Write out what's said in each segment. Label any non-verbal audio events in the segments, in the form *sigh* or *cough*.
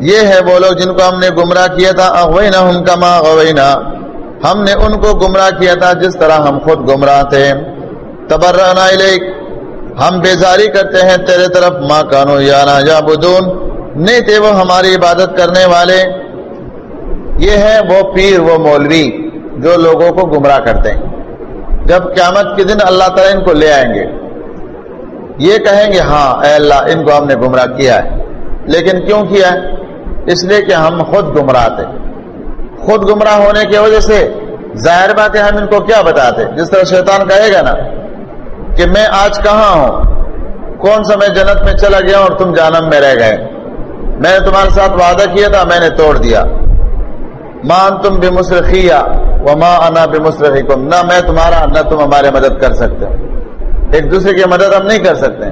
یہ ہے وہ لوگ جن کو ہم نے گمراہ کیا تھا اغوینا ہم کما اغوینا۔ ہم نے ان کو گمراہ کیا تھا جس طرح ہم خود گمراہ تھے۔ تبرنا الیک۔ ہم بیزاری کرتے ہیں تیرے طرف۔ ماں کانو یانا یا بدون نہیں تھے وہ ہماری عبادت کرنے والے۔ یہ ہے وہ پیر، وہ مولوی جو لوگوں کو گمراہ کرتے ہیں۔ جب قیامت کے دن اللہ تعالیٰ ان کو لے آئیں گے۔ یہ کہیں گے ہاں اے اللہ، ان کو ہم نے گمراہ کیا ہے۔ لیکن کیوں کیا ہے؟ اس لیے کہ ہم خود گمراہ تھے۔ خود گمراہ ہونے کی وجہ سے ظاہر بات ہے ہم ان کو کیا بتاتے؟ جس طرح شیطان کہے گا نا کہ میں آج کہاں ہوں؟ کون سا میں جنت میں چلا گیا اور تم جانم میں رہ گئے؟ میں نے تمہارے ساتھ وعدہ کیا تھا، میں نے توڑ دیا۔ مان تم بے مسرخیا و ماں انا بے نہ میں تمہارا، نہ تم ہمارے مدد کر سکتے۔ ایک دوسرے کی مدد ہم نہیں کر سکتے۔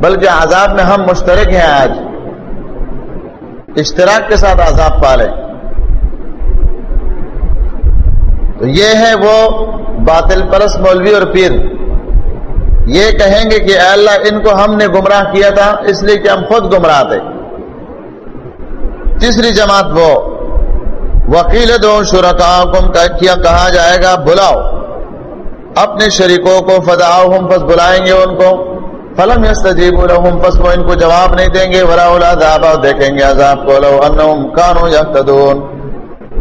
بلکہ عذاب میں ہم مشترک ہیں آج۔ اشتراک کے ساتھ عذاب پالے۔ تو یہ ہے وہ باطل پرس مولوی اور پیر۔ یہ کہیں گے کہ اے اللہ، ان کو ہم نے گمراہ کیا تھا، اس لیے کہ ہم خود گمراہ تھے۔ تیسری جماعت وہ۔ وکیل دو شرکا کیا، کہا جائے گا، بلاؤ۔ اپنے شریکوں کو فداؤ ہم پس بلائیں گے ان کو۔ فلم یستجیب لهم پس وہ ان کو جواب نہیں دیں گے۔ ورا العذاب اور دیکھیں گے عذاب کو۔ لو انہم کانوا یهتدون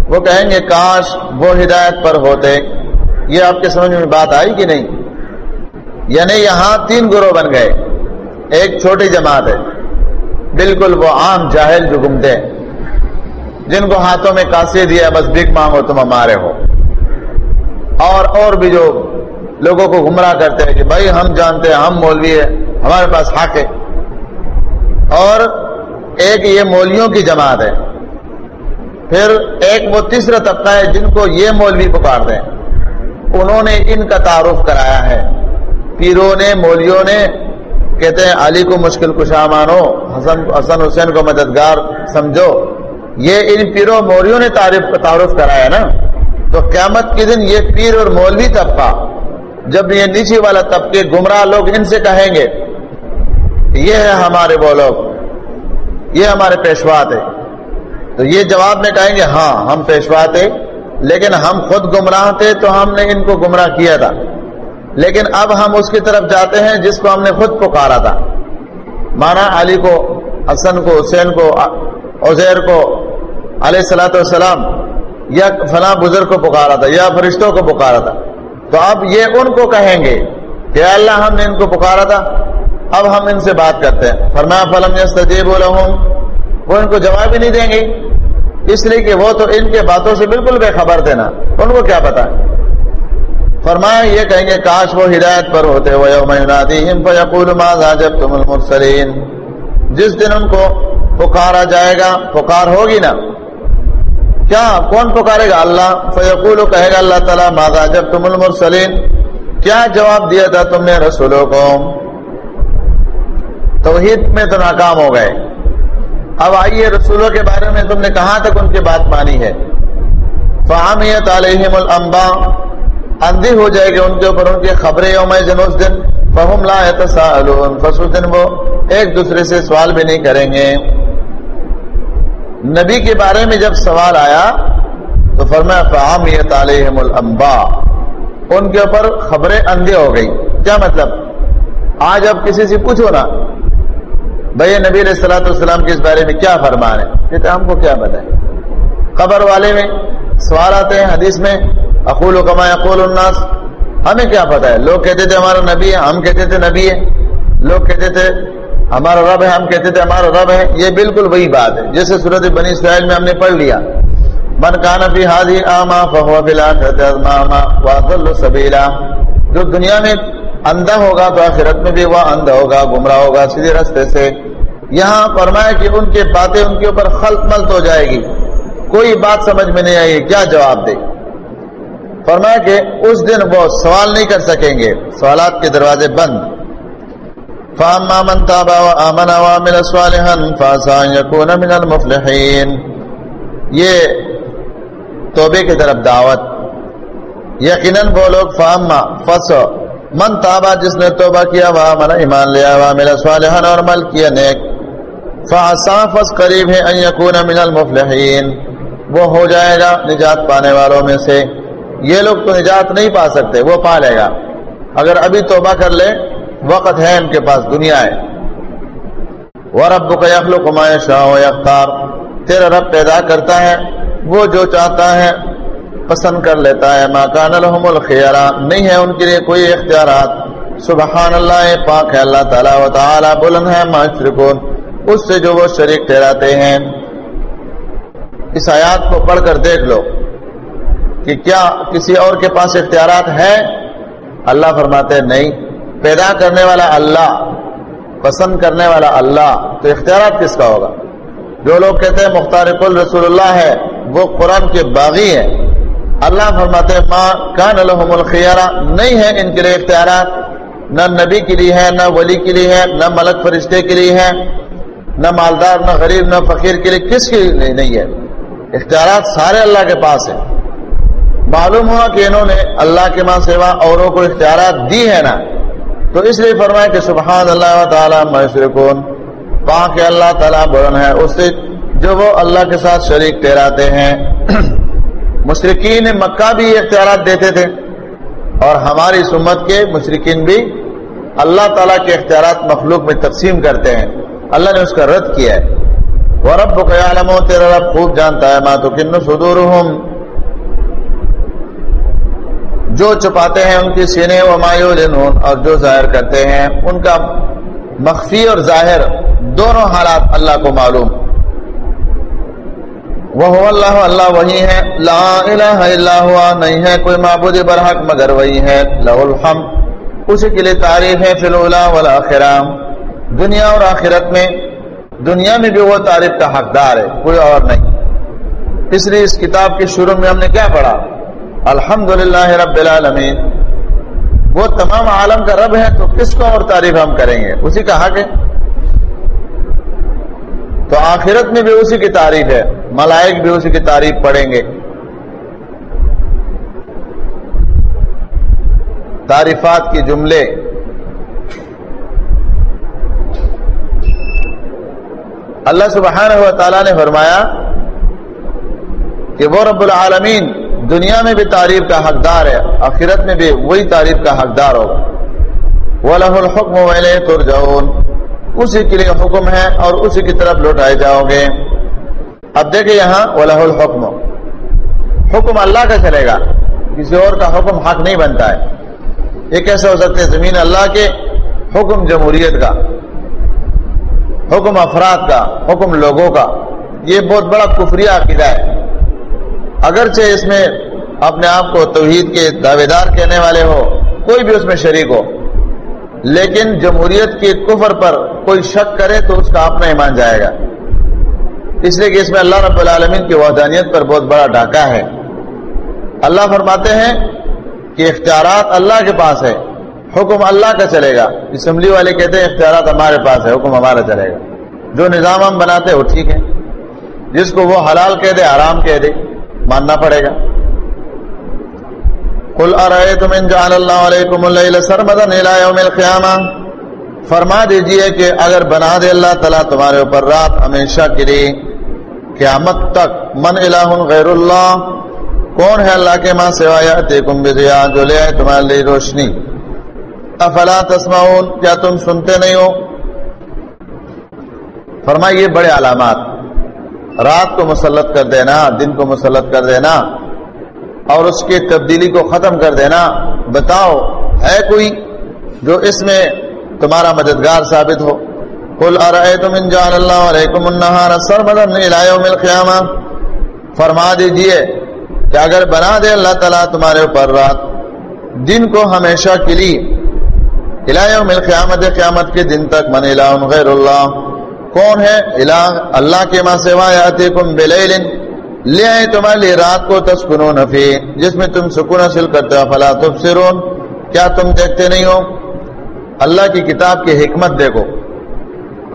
وہ کہیں گے، کاش وہ ہدایت پر ہوتے۔ یہ آپ کے سمجھ میں بات آئی کہ نہیں؟ یعنی یہاں تین گروہ بن گئے۔ ایک چھوٹی جماعت ہے۔ بالکل وہ عام جاہل جو گمتے ہیں۔ جن کو ہاتھوں میں کاسے دیا بس بھیک مانگو، تم ہمارے ہو۔ اور اور بھی جو لوگوں کو گمراہ کرتے ہیں کہ بھائی، ہم جانتے ہیں، ہم مولوی ہے ہمارے پاس حق ہے۔ اور ایک یہ مولیوں کی جماعت ہے۔ پھر ایک وہ تیسرا طبقہ ہے جن کو یہ مولوی پکارتے ہیں انہوں نے ان کا تعارف کرایا ہے۔ پیروں نے مولیوں نے کہتے ہیں، علی کو مشکل کشا مانو، حسن حسن حسین کو مددگار سمجھو۔ یہ ان پیروں مولیوں نے تعارف تعارف کرایا نا۔ تو قیامت کے دن یہ پیر اور مولوی طبقہ، جب یہ نیچے والا طبقے گمراہ لوگ ان سے کہیں گے یہ ہے ہمارے وہ لوگ۔ یہ ہمارے پیشوا تھے تو یہ جواب میں کہیں گے ہاں ہم پیشوا تھے لیکن ہم خود گمراہ تھے تو ہم نے ان کو گمراہ کیا تھا۔ لیکن اب ہم اس کی طرف جاتے ہیں جس کو ہم نے خود پکارا تھا۔ مانا علی کو، حسن کو، حسین کو، عزیر کو، علیہ السلاۃ والسلام، یا فلاں بزرگ کو پکارا تھا، یا فرشتوں کو پکارا تھا۔ تو اب یہ ان کو کہیں گے کہ اللہ ہم نے ان کو پکارا تھا۔ اب ہم ان سے بات کرتے ہیں۔ فرمایا، فلم یستجیب وہ ان کو جواب ہی نہیں دیں گے۔ اس لیے کہ وہ تو ان کے باتوں سے بالکل بے خبر تھے نا۔ ان کو کیا پتا فرمایا، یہ کہیں گے، کاش وہ ہدایت پر ہوتے وہ المرسلین جس دن ان کو پکارا جائے گا، پکار ہوگی نا۔ کیا؟ کون پکارے گا؟ اللہ۔ فیقول، کہے گا اللہ تعالیٰ مادا جب تم المرسلین کیا جواب دیا تھا تم نے رسولوں کو؟ توحید میں تو ناکام ہو گئے۔ اب آئیے رسولوں کے بارے میں، تم نے کہاں تک ان کی بات مانی ہے؟ فہمیت علیہم الانباء اندھی ہو جائے گی ان کے اوپر ان کی خبریں یوم جنوس دن۔ فہم لا يتساءلون۔ فسو دن وہ ایک دوسرے سے سوال بھی نہیں کریں گے۔ نبی کے بارے میں جب سوال آیا، تو فرمایا فعامیت علیہم الانباء ان کے اوپر خبریں اندھے ہو گئی کیا مطلب؟ آج اب کسی سے پوچھو نا۔ بھائی نبی علیہ السلاۃ والسلام کے اس بارے میں کیا فرمان ہے؟ کہتے ہم کو کیا بتائیں خبر والے میں سوال آتے ہیں حدیث میں، اقول و کما اقول الناس۔ ہمیں کیا پتا ہے؟ لوگ کہتے تھے ہمارا نبی ہے، ہم کہتے تھے نبی ہے۔ لوگ کہتے تھے ہمارا رب ہے، ہم کہتے تھے ہمارا رب ہے۔ یہ بالکل وہی بات ہے۔ جیسے صورت بنی اسرائیل میں ہم نے پڑھ لیا۔ من کان فی حاضی آما فہو بلا سبیلا۔ جو دنیا میں اندھا ہوگا تو آخرت میں بھی وہ اندھا ہوگا، گمراہ ہوگا سیدھے رستے سے۔ یہاں فرمایا کہ ان کے باتیں ان کے اوپر خلط ملت ہو جائے گی۔ کوئی بات سمجھ میں نہیں آئی، کیا جواب دے؟ فرمایا کہ اس دن وہ سوال نہیں کر سکیں گے، سوالات کے دروازے بند۔ فاما من یہ توبے کی طرف دعوت۔ یقیناً وہ لوگ فاما فس من تابا، جس نے توبہ کیا وا وامن ایمان لیا وا وعمل صالحا اور عمل کیا، نیک۔ فاصافس قریب ہے ان یکون من المفلحین۔ وہ ہو جائے گا نجات پانے والوں میں سے۔ یہ لوگ تو نجات نہیں پا سکتے، وہ پا لے گا۔ اگر ابھی توبہ کر لے، وقت ہے ان کے پاس، دنیا ہے۔ وہ رب کا یخل کمائے شاہ و اختار تیرا رب پیدا کرتا ہے، وہ جو چاہتا ہے پسند کر لیتا ہے ماکان الحم الخیارہ نہیں ہے ان کے لیے کوئی اختیارات۔ سبحان اللہ پاک ہے۔ اللہ تعالیٰ و تعالیٰ بلند ہے ماشرکون اس سے جو وہ شریک ٹھہراتے ہیں۔ اس آیات کو پڑھ کر دیکھ لو کہ کیا کسی اور کے پاس اختیارات ہے اللہ فرماتے نہیں۔ پیدا کرنے والا اللہ، پسند کرنے والا اللہ، تو اختیارات کس کا ہوگا؟ جو لوگ کہتے ہیں مختار کل رسول اللہ ہے، وہ قرآن کے باغی ہے اللہ فرماتے ماں کان الحم الخیارہ، نہیں ہے ان کے لیے اختیارات نہ نبی کے لیے ہے، نہ ولی کے لیے ہے، نہ ملک فرشتے کے لیے ہے، نہ مالدار، نہ غریب، نہ فقیر کے لیے کس کے لیے نہیں ہے۔ اختیارات سارے اللہ کے پاس ہیں۔ معلوم ہوا کہ انہوں نے اللہ کے ماں سوا اوروں کو اختیارات دی ہے نا۔ تو اس لیے فرمائے کہ سبحان اللہ تعالیٰ مشرکون پاک اللہ تعالیٰ برن ہے، اس سے جو وہ اللہ کے ساتھ شریک ٹھہراتے ہیں۔ مشرقین مکہ بھی اختیارات دیتے تھے اور ہماری سمت کے مشرقین بھی اللہ تعالیٰ کے اختیارات مخلوق میں تقسیم کرتے ہیں۔ اللہ نے اس کا رد کیا ہے۔ وہ رب قیالم تیرا رب خوب جانتا ہے۔ ماں تو کن سدور جو چھپاتے ہیں ان کی سینے و مایو جنون اور جو ظاہر کرتے ہیں، ان کا مخفی اور ظاہر دونوں حالات اللہ کو معلوم۔ وہ اللہ اللہ وہی ہے۔ لا الہ الا ہوا، نہیں ہے کوئی معبود برحق مگر وہی ہے۔ لہ الحم اسی کے لیے تعریف ہے فی الاولا والآخرہ۔ دنیا اور آخرت میں، دنیا میں بھی وہ تعریف کا حقدار ہے، کوئی اور نہیں۔ اس لیے اس کتاب کے شروع میں ہم نے کیا پڑھا؟ الحمد رب العالمین۔ وہ تمام عالم کا رب ہے، تو کس کو اور تعریف ہم کریں گے؟ اسی کا حق ہے۔ تو آخرت میں بھی اسی کی تعریف ہے، ملائک بھی اسی کی تعریف پڑھیں گے۔ تعریفات کے جملے۔ اللہ سبحانہ و تعالیٰ نے فرمایا کہ وہ رب العالمین دنیا میں بھی تعریف کا حقدار ہے، آخرت میں بھی وہی تعریف کا حقدار ہوگا۔ وہ لہ الحکم ترجعون۔ اسی کے لیے حکم ہے اور اسی کی طرف لوٹائے جاؤ گے۔ اب دیکھیں یہاں وہ لہ الحکم حکم اللہ کا چلے گا۔ کسی اور کا حکم حق نہیں بنتا ہے۔ یہ کیسے ہو سکتے زمین اللہ کے حکم جمہوریت کا، حکم افراد کا، حکم لوگوں کا۔ یہ بہت بڑا کفری عقیدہ ہے۔ اگرچہ اس میں اپنے آپ کو توحید کے دعوے دار کہنے والے ہو، کوئی بھی اس میں شریک ہو۔ لیکن جمہوریت کے کفر پر کوئی شک کرے تو اس کا اپنا ایمان جائے گا۔ اس لیے کہ اس میں اللہ رب العالمین کی وحدانیت پر بہت بڑا ڈاکہ ہے۔ اللہ فرماتے ہیں کہ اختیارات اللہ کے پاس ہے، حکم اللہ کا چلے گا۔ اسمبلی والے کہتے ہیں اختیارات ہمارے پاس ہے، حکم ہمارا چلے گا۔ جو نظام ہم بناتے ہیں وہ ٹھیک ہے، جس کو وہ حلال کہہ دے آرام کہہ دے، ماننا پڑے گا۔ قل ارائیتم ان جعل اللہ علیکم اللیل سرمدن الى یوم القیامہ فرما دیجیے کہ اگر بنا دے اللہ تعالیٰ تمہارے اوپر رات، ہمیشہ کے لیے قیامت تک، من الہ غیر اللہ، کون ہے اللہ کے ماں سوایا جو لے آئے تمہارے لیے روشنی؟ افلا تسمعون، کیا تم سنتے نہیں ہو؟ فرمائیے بڑے علامات، رات کو مسلط کر دینا، دن کو مسلط کر دینا اور اس کی تبدیلی کو ختم کر دینا، بتاؤ، ہے کوئی جو اس میں تمہارا مددگار ثابت ہو؟ کل ارأیتم ان جعل اللہ علیکم النہار الى یوم القیامہ۔ فرما دیجیے کہ اگر بنا دے اللہ تعالیٰ تمہارے اوپر رات، دن کو ہمیشہ کے لیے الہیوم القیامت قیامت کے دن تک، من الہ غیر اللہ، کون ہے؟ الہ اللہ کے ماں سوا یاتیکم بلیل لے آئے تمہارے لیے رات کو تسکنون فی جس میں تم سکون حاصل کرتے ہو، فلا تبصرون۔ کیا تم دیکھتے نہیں ہو؟ اللہ کی کتاب کی حکمت دیکھو۔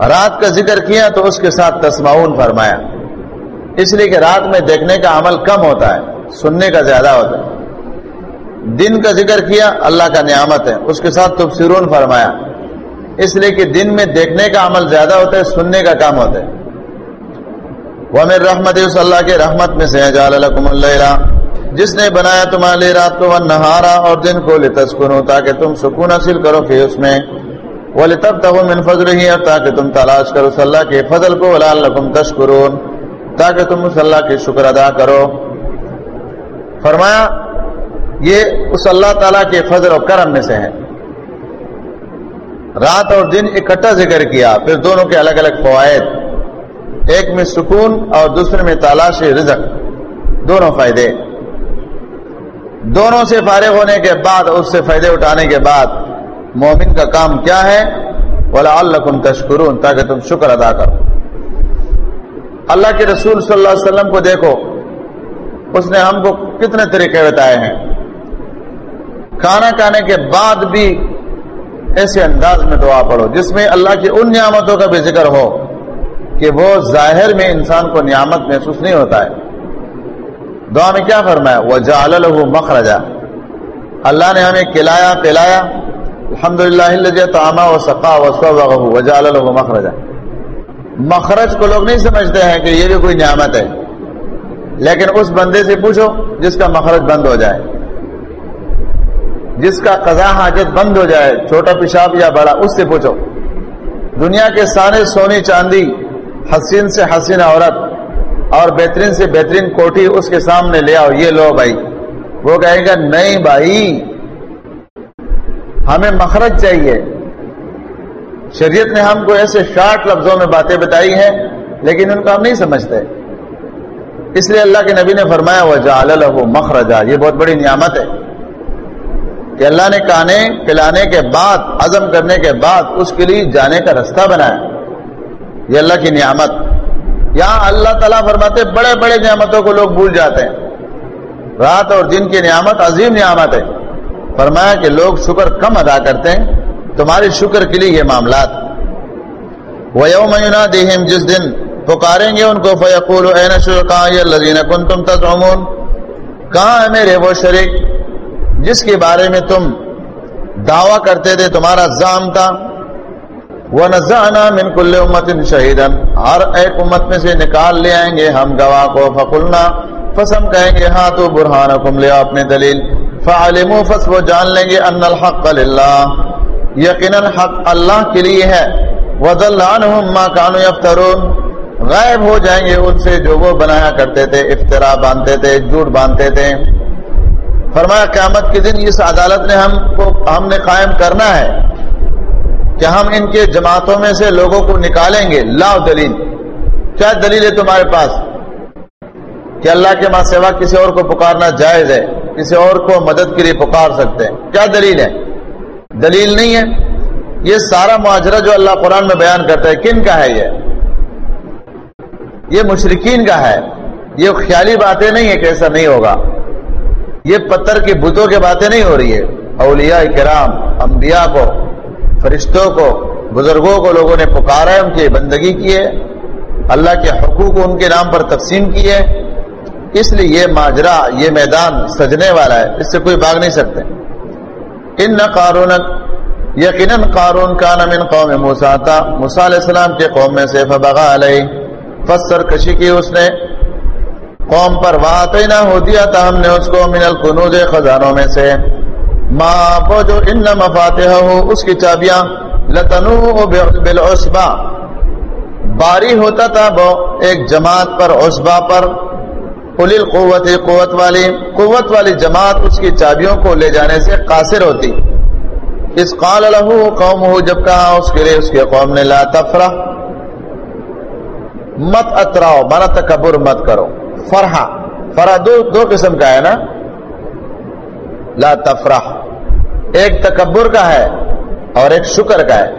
رات کا ذکر کیا تو اس کے ساتھ تسمعون فرمایا۔ اس لیے کہ رات میں دیکھنے کا عمل کم ہوتا ہے، سننے کا زیادہ ہوتا ہے۔ دن کا ذکر کیا، اللہ کا نعمت ہے۔ اس کے ساتھ تبصرون فرمایا۔ اس لیے کہ دن میں دیکھنے کا عمل زیادہ ہوتا ہے، سننے کا کام ہوتا ہے۔ وہ میرے رحمت اس اللہ کے رحمت میں سے جال جس نے بنایا تمہارے لیے رات کو نہارا اور دن کو لتسکنو، تاکہ تم سکون حاصل کرو پھر اس میں۔ وہ تب تک من فضل ہی اور تاکہ تم تلاش کرو صلی اللہ کے فضل کو ولعلکم تشکرون۔ تاکہ تم اس اللہ کے شکر ادا کرو۔ فرمایا، یہ اس اللہ تعالیٰ کے فضل و کرم میں سے ہے رات اور دن اکٹھا ذکر کیا، پھر دونوں کے الگ الگ فوائد۔ ایک میں سکون اور دوسرے میں تلاش، رزق، دونوں فائدے۔ دونوں سے فارغ ہونے کے بعد، اس سے فائدے اٹھانے کے بعد مومن کا کام کیا ہے؟ بولا اللہ تشکرون، تاکہ تم شکر ادا کرو۔ اللہ کے رسول صلی اللہ علیہ وسلم کو دیکھو، اس نے ہم کو کتنے طریقے بتائے ہیں۔ کھانا کھانے کے بعد بھی ایسے انداز میں دعا پڑھو، جس میں اللہ کی ان نعمتوں کا بھی ذکر ہو۔ کہ وہ ظاہر میں انسان کو نعمت محسوس نہیں ہوتا ہے۔ دعا میں کیا فرمایا؟ وہ جال مخرجا۔ اللہ نے ہمیں کھلایا، پلایا۔ الحمد للہ تعما و سقا و وجال مخرجا۔ مخرج کو لوگ نہیں سمجھتے ہیں کہ یہ بھی کوئی نعمت ہے۔ لیکن اس بندے سے پوچھو جس کا مخرج بند ہو جائے۔ جس کا قضا حاجت بند ہو جائے، چھوٹا پیشاب یا بڑا، اس سے پوچھو۔ دنیا کے سارے سونی چاندی حسین سے حسین عورت اور بہترین سے بہترین کوٹھی اس کے سامنے لے آؤ، یہ لو بھائی۔ وہ کہے گا نہیں بھائی، ہمیں مخرج چاہیے۔ شریعت نے ہم کو ایسے شارٹ لفظوں میں باتیں بتائی ہیں، لیکن ان کو ہم نہیں سمجھتے۔ اس لیے اللہ کے نبی نے فرمایا وہ جال مخرجا۔ یہ بہت بڑی نعمت ہے۔ کہ اللہ نے کھانے پلانے کے بعد، عزم کرنے کے بعد اس کے لیے جانے کا رستہ بنایا۔ یہ اللہ کی نعمت۔ یہاں اللہ تعالیٰ فرماتے بڑے بڑے نعمتوں کو لوگ بھول جاتے ہیں۔ رات اور دن کی نعمت عظیم نعمت ہے۔ فرمایا کہ لوگ شکر کم ادا کرتے ہیں۔ تمہارے شکر کے لیے یہ معاملات۔ وہ یوم جس دن پکاریں گے ان کو فیقول کن تم تزعمون؟ کہاں ہے میرے وہ شریک؟ جس کے بارے میں تم دعویٰ کرتے تھے، تمہارا زام تھا۔ وَنَزَعْنَا مِن كُلِّ أُمَّةٍ شَهِدًا ہر ایک امت میں سے نکال لے آئیں گے ہم گواہ کو۔ فقلنا فسم کہیں گے ہاں تو برہانکم، لے اپنے دلیل۔ فعلموا فس وہ جان لیں گے ان الحق للہ۔ یقینا حق اللہ کے لیے ہے۔ وَضَلَّ عَنْهُمْ مَا كَانُوا يَفْتَرُونَ غائب ہو جائیں گے ان سے جو وہ بنایا کرتے تھے، افترا باندھتے تھے، جھوٹ باندھتے تھے۔ فرمایا، قیامت کے دن اس عدالت نے ہم کو، ہم نے قائم کرنا ہے۔ کہ ہم ان کے جماعتوں میں سے لوگوں کو نکالیں گے۔ لاؤ دلیل۔ کیا دلیل ہے تمہارے پاس؟ کہ اللہ کے ماں سوا کسی اور کو پکارنا جائز ہے، کسی اور کو مدد کے لیے پکار سکتے ہیں۔ کیا دلیل ہے؟ دلیل نہیں ہے۔ یہ سارا معاجرہ جو اللہ قرآن میں بیان کرتا ہے، کن کا ہے یہ؟ یہ مشرقین کا ہے۔ یہ خیالی باتیں نہیں ہے کہ ایسا نہیں ہوگا۔ یہ پتھر کے بتوں کے باتیں نہیں ہو رہی ہے۔ اولیاء کرام، انبیاء کو فرشتوں کو، بزرگوں کو لوگوں نے پکارا ہے ان کی بندگی کی ہے، اللہ کے حقوق ان کے نام پر تقسیم کی ہے۔ اس لیے یہ ماجرا، یہ میدان سجنے والا ہے، اس سے کوئی بھاگ نہیں سکتے۔ ان نہ قارون، یقیناً قارون کا نام قوم موسا تھا موسا علیہ السلام کے قوم میں سے فبغا علیہ، فسر کشی کی اس نے۔ قوم پر واقع نہ ہو دیا تھا ہم نے اس کو من القنوز خزانوں میں سے۔ ما وہ جو ان مفاتح ہو اس کی چابیاں لتنو بالعصبہ۔ باری ہوتا تھا وہ ایک جماعت پر عصبہ پر۔ قلیل قوت قوت والی قوت والی جماعت اس کی چابیوں کو لے جانے سے قاصر ہوتی۔ اس قال له قوم ہو جب کہا اس کے لیے اس کے قوم نے لا تفرح۔ مت اتراؤ مانا تکبر مت کرو۔ فرحا فرح دو, دو قسم کا ہے نا۔ لا تفرح۔ ایک تکبر کا ہے اور ایک شکر کا ہے۔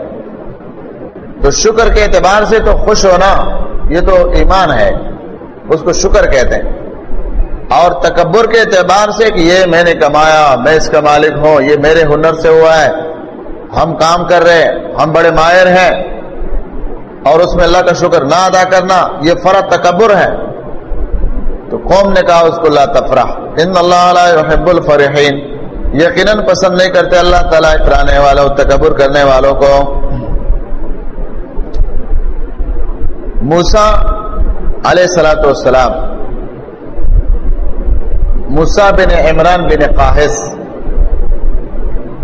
تو شکر کے اعتبار سے تو خوش ہونا یہ تو ایمان ہے۔ اس کو شکر کہتے ہیں۔ اور تکبر کے اعتبار سے کہ یہ میں نے کمایا، میں اس کا مالک ہوں، یہ میرے ہنر سے ہوا ہے۔ ہم کام کر رہے ہیں، ہم بڑے ماہر ہیں۔ اور اس میں اللہ کا شکر نہ ادا کرنا، یہ فرق تکبر ہے۔ تو قوم نے کہا اس کو لا تفرح۔ ان اللہ لا يحب الفرحین۔ یقیناً پسند نہیں کرتے اللہ تعالیٰ اترانے والوں، تکبر کرنے والوں کو۔ موسا علیہ سلاۃ والسلام موسا بن عمران بن قاہص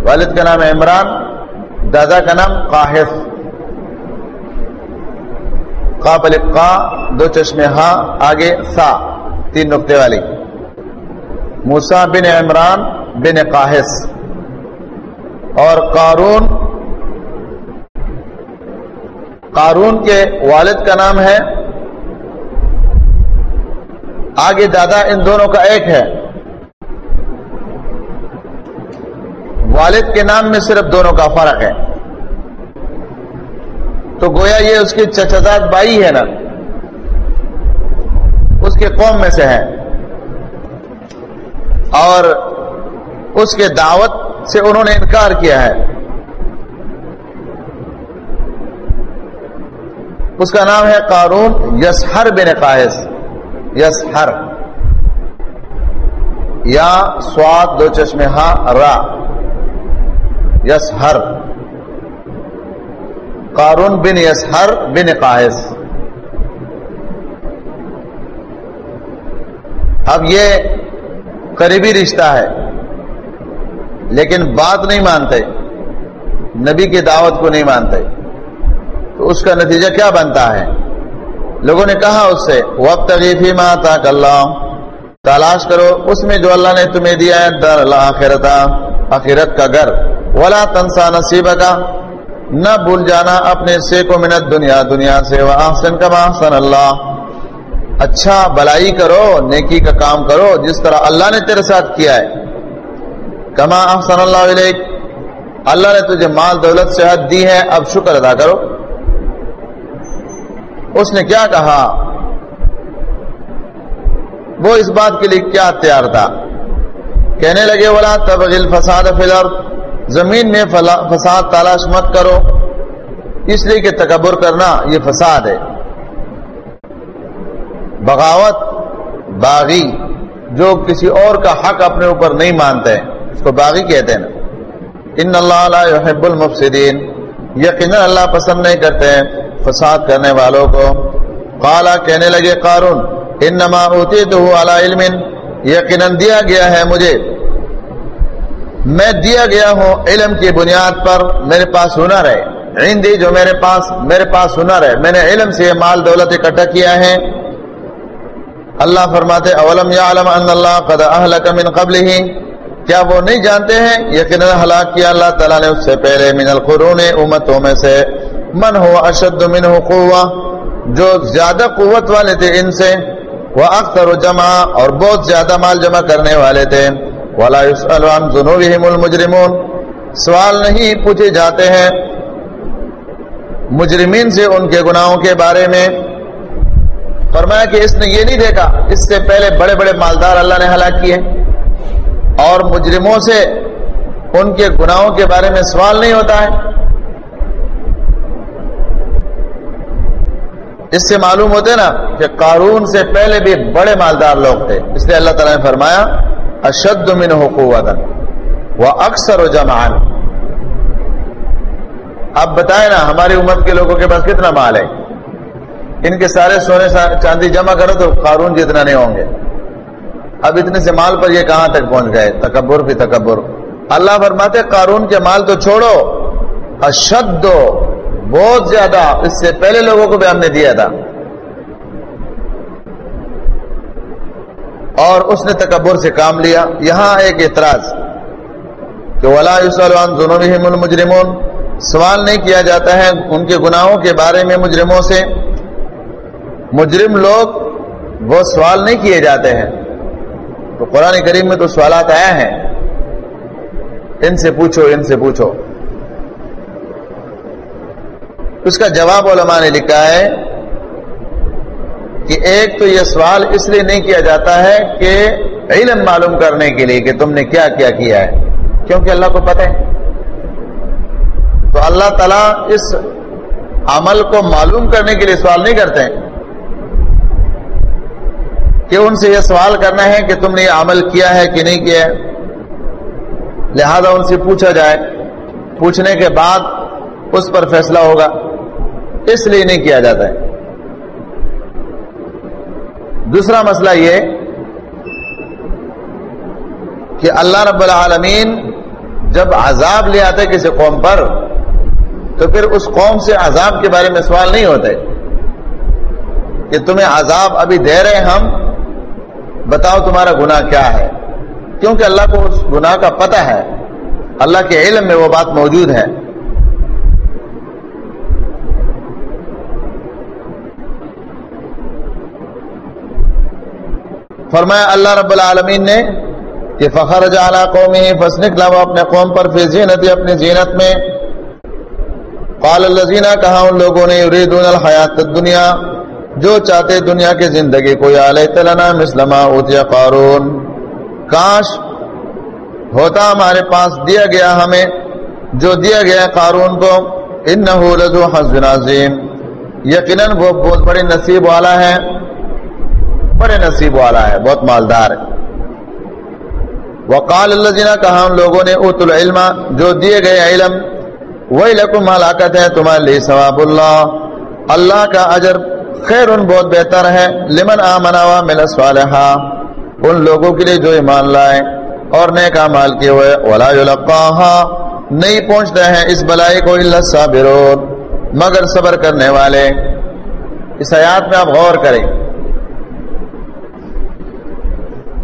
والد کا نام عمران، دادا کا نام قاحث قابل قا، دو چشمے ہاں آگے سا۔ تین نقطے والی موسا بن عمران بن قاہس اور قارون۔ قارون کے والد کا نام ہے۔ آگے دادا ان دونوں کا ایک ہے۔ والد کے نام میں صرف دونوں کا فرق ہے۔ تو گویا یہ اس کی چچزاد بائی ہے نا۔ کے قوم میں سے ہے اور اس کے دعوت سے انہوں نے انکار کیا ہے اس کا نام ہے قارون یسہر بن قائز یسہر یا سواد دو چشمے ہاں را۔ یسہر قارون بن یسہر بن قائز اب یہ قریبی رشتہ ہے۔ لیکن بات نہیں مانتے، نبی کی دعوت کو نہیں مانتے۔ تو اس کا نتیجہ کیا بنتا ہے؟ لوگوں نے کہا اس سے وقت غیفی ماں تاک اللہ تلاش کرو اس میں جو اللہ نے تمہیں دیا ہے در اللہ آخرت کا گھر۔ ولا تنسا نصیب کا نہ بھول جانا اپنے سے کو منت دنیا دنیا سے۔ وہ آحسن کا محسن اللہ۔ اچھا بلائی کرو، نیکی کا کام کرو، جس طرح اللہ نے تیرے ساتھ کیا ہے۔ کما احسن اللہ علیہ اللہ نے تجھے مال، دولت، صحت دی ہے، اب شکر ادا کرو۔ اس نے کیا کہا؟ وہ اس بات کے لیے کیا تیار تھا؟ کہنے لگے بولا تب فساد فلر زمین میں فساد تلاش مت کرو۔ اس لیے کہ تکبر کرنا یہ فساد ہے۔ بغاوت، باغی، جو کسی اور کا حق اپنے اوپر نہیں مانتے، اس کو باغی کہتے ہیں۔ ان اللہ يحب المفسدین۔ یقینا اللہ پسند نہیں کرتے ہیں فساد کرنے والوں کو۔ قالا کہنے لگے قارون، انما اوتیتہ علی علم۔ یقینا دیا گیا ہے مجھے۔ میں دیا گیا ہوں علم کی بنیاد پر، میرے پاس ہنر ہے عندی جو میرے پاس میرے پاس ہنر ہے میں نے علم سے مال دولت اکٹھا کیا ہے۔ اللہ فرماتے اولم یعلم ان اللہ قد اہلک من قبلہ? کیا وہ نہیں جانتے ہیں؟ یقینا ہلاک کیا اللہ تعالیٰ نے اس سے پہلے من القرون امتوں میں سے من ہو اشد منہ قوہ، جو زیادہ قوت والے تھے ان سے، وہ اختر جمع اور بہت زیادہ مال جمع کرنے والے تھے۔ ولا يسأل عن ذنوبهم المجرمون۔ سوال نہیں پوچھے جاتے ہیں مجرمین سے ان کے گناہوں کے بارے میں۔ فرمایا کہ اس نے یہ نہیں دیکھا، اس سے پہلے بڑے بڑے مالدار اللہ نے ہلاک کیے۔ اور مجرموں سے ان کے گناہوں کے بارے میں سوال نہیں ہوتا ہے۔ اس سے معلوم ہوتے نا کہ قارون سے پہلے بھی بڑے مالدار لوگ تھے۔ اس لیے اللہ تعالیٰ نے فرمایا، اشد من حقوق وہ اکثر و جمان اب بتائیں نا، ہماری امت کے لوگوں کے پاس کتنا مال ہے؟ ان کے سارے سونے چاندی جمع کرو تو قارون جتنا نہیں ہوں گے۔ اب اتنے سے مال پر یہ کہاں تک پہنچ گئے؟ تکبر بھی تکبر۔ اللہ فرماتے قارون کے مال تو چھوڑو۔ اشد، بہت زیادہ۔ اس سے پہلے لوگوں کو بھی ہم نے دیا تھا۔ اور اس نے تکبر سے کام لیا۔ یہاں ایک اعتراض کہ ولا ذنوبهم المجرمون۔ سوال نہیں کیا جاتا ہے ان کے گناہوں کے بارے میں مجرموں سے۔ مجرم لوگ وہ سوال نہیں کیے جاتے ہیں۔ تو قرآن کریم میں تو سوالات آیا ہیں۔ ان سے پوچھو، ان سے پوچھو۔ اس کا جواب علماء نے لکھا ہے کہ ایک تو یہ سوال اس لیے نہیں کیا جاتا ہے کہ علم معلوم کرنے کے لیے کہ تم نے کیا کیا کیا ہے۔ کیونکہ اللہ کو پتہ ہے۔ تو اللہ تعالیٰ اس عمل کو معلوم کرنے کے لیے سوال نہیں کرتے ہیں۔ کہ ان سے یہ سوال کرنا ہے کہ تم نے یہ عمل کیا ہے کہ نہیں کیا ہے؟ لہذا ان سے پوچھا جائے۔ پوچھنے کے بعد اس پر فیصلہ ہوگا۔ اس لیے نہیں کیا جاتا ہے۔ دوسرا مسئلہ یہ کہ اللہ رب العالمین جب عذاب لے آتے کسی قوم پر، تو پھر اس قوم سے عذاب کے بارے میں سوال نہیں ہوتے کہ تمہیں عذاب ابھی دے رہے ہم بتاؤ تمہارا گناہ کیا ہے؟ کیونکہ اللہ کو اس گناہ کا پتہ ہے، اللہ کے علم میں وہ بات موجود ہے۔ فرمایا، اللہ رب العالمین نے کہ فخر جالا قومی فس نکلا وہ اپنے قوم پر فی زینت اپنی زینت میں۔ قال الذین، کہا ان لوگوں نے، یریدون الحیات الدنیا۔ جو چاہتے دنیا کی زندگی کو یا لیت لنا مثل ما قارون۔ کاش ہوتا ہمارے پاس دیا گیا ہمیں، جو دیا گیا قارون کو، انہو لذو حزن عظیم۔ یقیناً وہ بہت بڑے نصیب والا ہے۔ بڑے نصیب والا ہے، بہت مالدار ہے۔ وقال اللہ جنا کہا ان لوگوں نے ات العلم، جو دیے گئے علم وہی لکم ہلاکت ہے، تمہارے لیے ثواب اللہ۔ اللہ کا اجر خیر ان بہت بہتر ہے۔ لمن آمنا و صالحا۔ ان لوگوں کے لیے جو ایمان لائے اور نیک اعمال کیے ہوئے، ولا یلقاها نہیں پہنچتے ہیں اس بلائی کو الا الصابرون۔ مگر صبر کرنے والے۔ اس آیات میں آپ غور کریں۔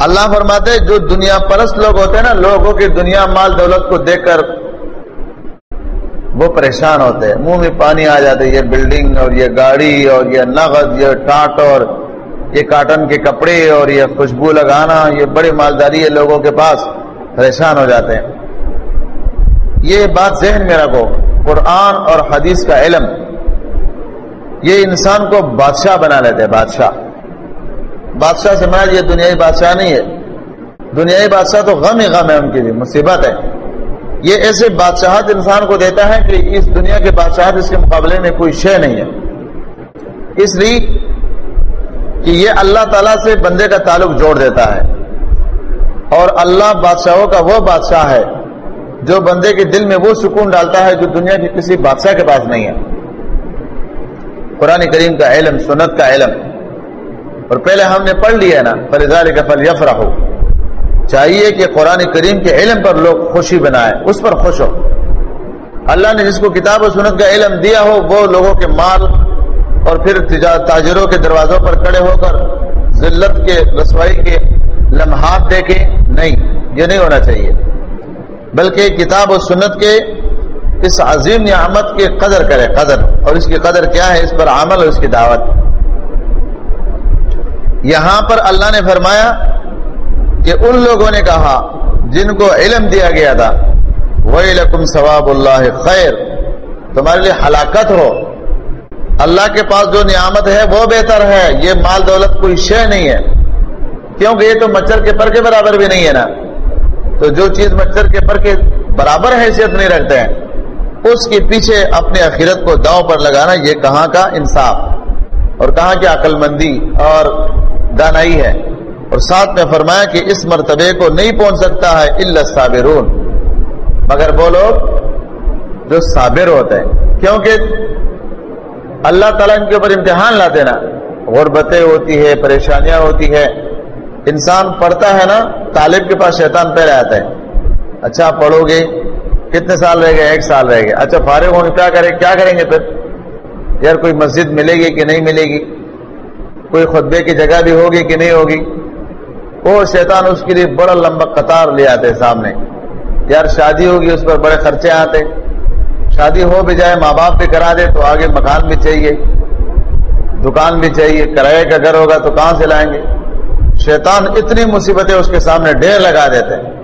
اللہ فرماتے جو دنیا پرست لوگ ہوتے ہیں نا، لوگوں کی دنیا مال دولت کو دیکھ کر وہ پریشان ہوتے ہیں۔ منہ میں پانی آ جاتے یہ بلڈنگ اور یہ گاڑی اور یہ نغد یہ ٹاٹ اور یہ کاٹن کے کپڑے اور یہ خوشبو لگانا، یہ بڑی مالداری ہے لوگوں کے پاس۔ پریشان ہو جاتے ہیں۔ یہ بات ذہن میں رکھو۔ قرآن اور حدیث کا علم، یہ انسان کو بادشاہ بنا لیتے ہیں، بادشاہ۔ بادشاہ سے مراد یہ دنیائی بادشاہ نہیں ہے۔ دنیائی بادشاہ تو غم ہی غم ہے، ان کی بھی مصیبت ہے۔ یہ ایسے بادشاہت انسان کو دیتا ہے کہ اس دنیا کے بادشاہت اس کے مقابلے میں کوئی شے نہیں ہے۔ اس لیے کہ یہ اللہ تعالیٰ سے بندے کا تعلق جوڑ دیتا ہے۔ اور اللہ بادشاہوں کا وہ بادشاہ ہے جو بندے کے دل میں وہ سکون ڈالتا ہے جو دنیا کے کسی بادشاہ کے پاس نہیں ہے۔ قرآن کریم کا علم، سنت کا علم۔ اور پہلے ہم نے پڑھ لیا نا فلزال کا فل یفرا ہو چاہیے کہ قرآن کریم کے علم پر لوگ خوشی بنائے اس پر خوش ہو اللہ نے جس کو کتاب و سنت کا علم دیا ہو، وہ لوگوں کے مال اور پھر تاجروں کے دروازوں پر کڑے ہو کر ذلت کے، رسوائی کے لمحات دیکھیں۔ نہیں، یہ نہیں ہونا چاہیے۔ بلکہ کتاب و سنت کے اس عظیم نعمت کی قدر کرے قدر۔ اور اس کی قدر کیا ہے؟ اس پر عمل اور اس کی دعوت۔ یہاں پر اللہ نے فرمایا کہ ان لوگوں نے کہا جن کو علم دیا گیا تھا وہی لکم ثواب اللہ خیر، تمہارے لیے ہلاکت ہو۔ اللہ کے پاس جو نعمت ہے وہ بہتر ہے، یہ مال دولت کوئی شے نہیں ہے۔ کیونکہ یہ تو مچھر کے پر کے برابر بھی نہیں ہے نا۔ تو جو چیز مچھر کے پر کے برابر حیثیت نہیں رکھتے ہیں، اس کے پیچھے اپنے اخیرت کو داؤ پر لگانا، یہ کہاں کا انصاف؟ اور کہاں کی عقل مندی اور دانائی ہے؟ اور ساتھ میں فرمایا کہ اس مرتبے کو نہیں پہنچ سکتا ہے اللہ صابرون مگر وہ لوگ جو صابر ہوتے ہیں، کیونکہ اللہ تعالیٰ ان کے اوپر امتحان لاتے نا غربتیں ہوتی ہے پریشانیاں ہوتی ہے انسان پڑھتا ہے نا، طالب کے پاس شیطان پہ رہتا ہے۔ اچھا پڑھو گے، کتنے سال رہ گئے؟ ایک سال رہ گئے۔ اچھا فارغ ہونے کیا کریں؟ کیا کریں گے پھر؟ یار، کوئی مسجد ملے گی کہ نہیں ملے گی؟ کوئی خطبے کی جگہ بھی ہوگی کہ نہیں ہوگی؟ وہ شیطان اس کے لیے بڑا لمبا قطار لے آتے سامنے۔ یار شادی ہوگی، اس پر بڑے خرچے آتے شادی ہو بھی جائے، ماں باپ بھی کرا دے تو آگے مکان بھی چاہیے، دکان بھی چاہیے، کرایہ کا گھر ہوگا تو کہاں سے لائیں گے؟ شیطان اتنی مصیبتیں اس کے سامنے ڈھیر لگا دیتے ہیں۔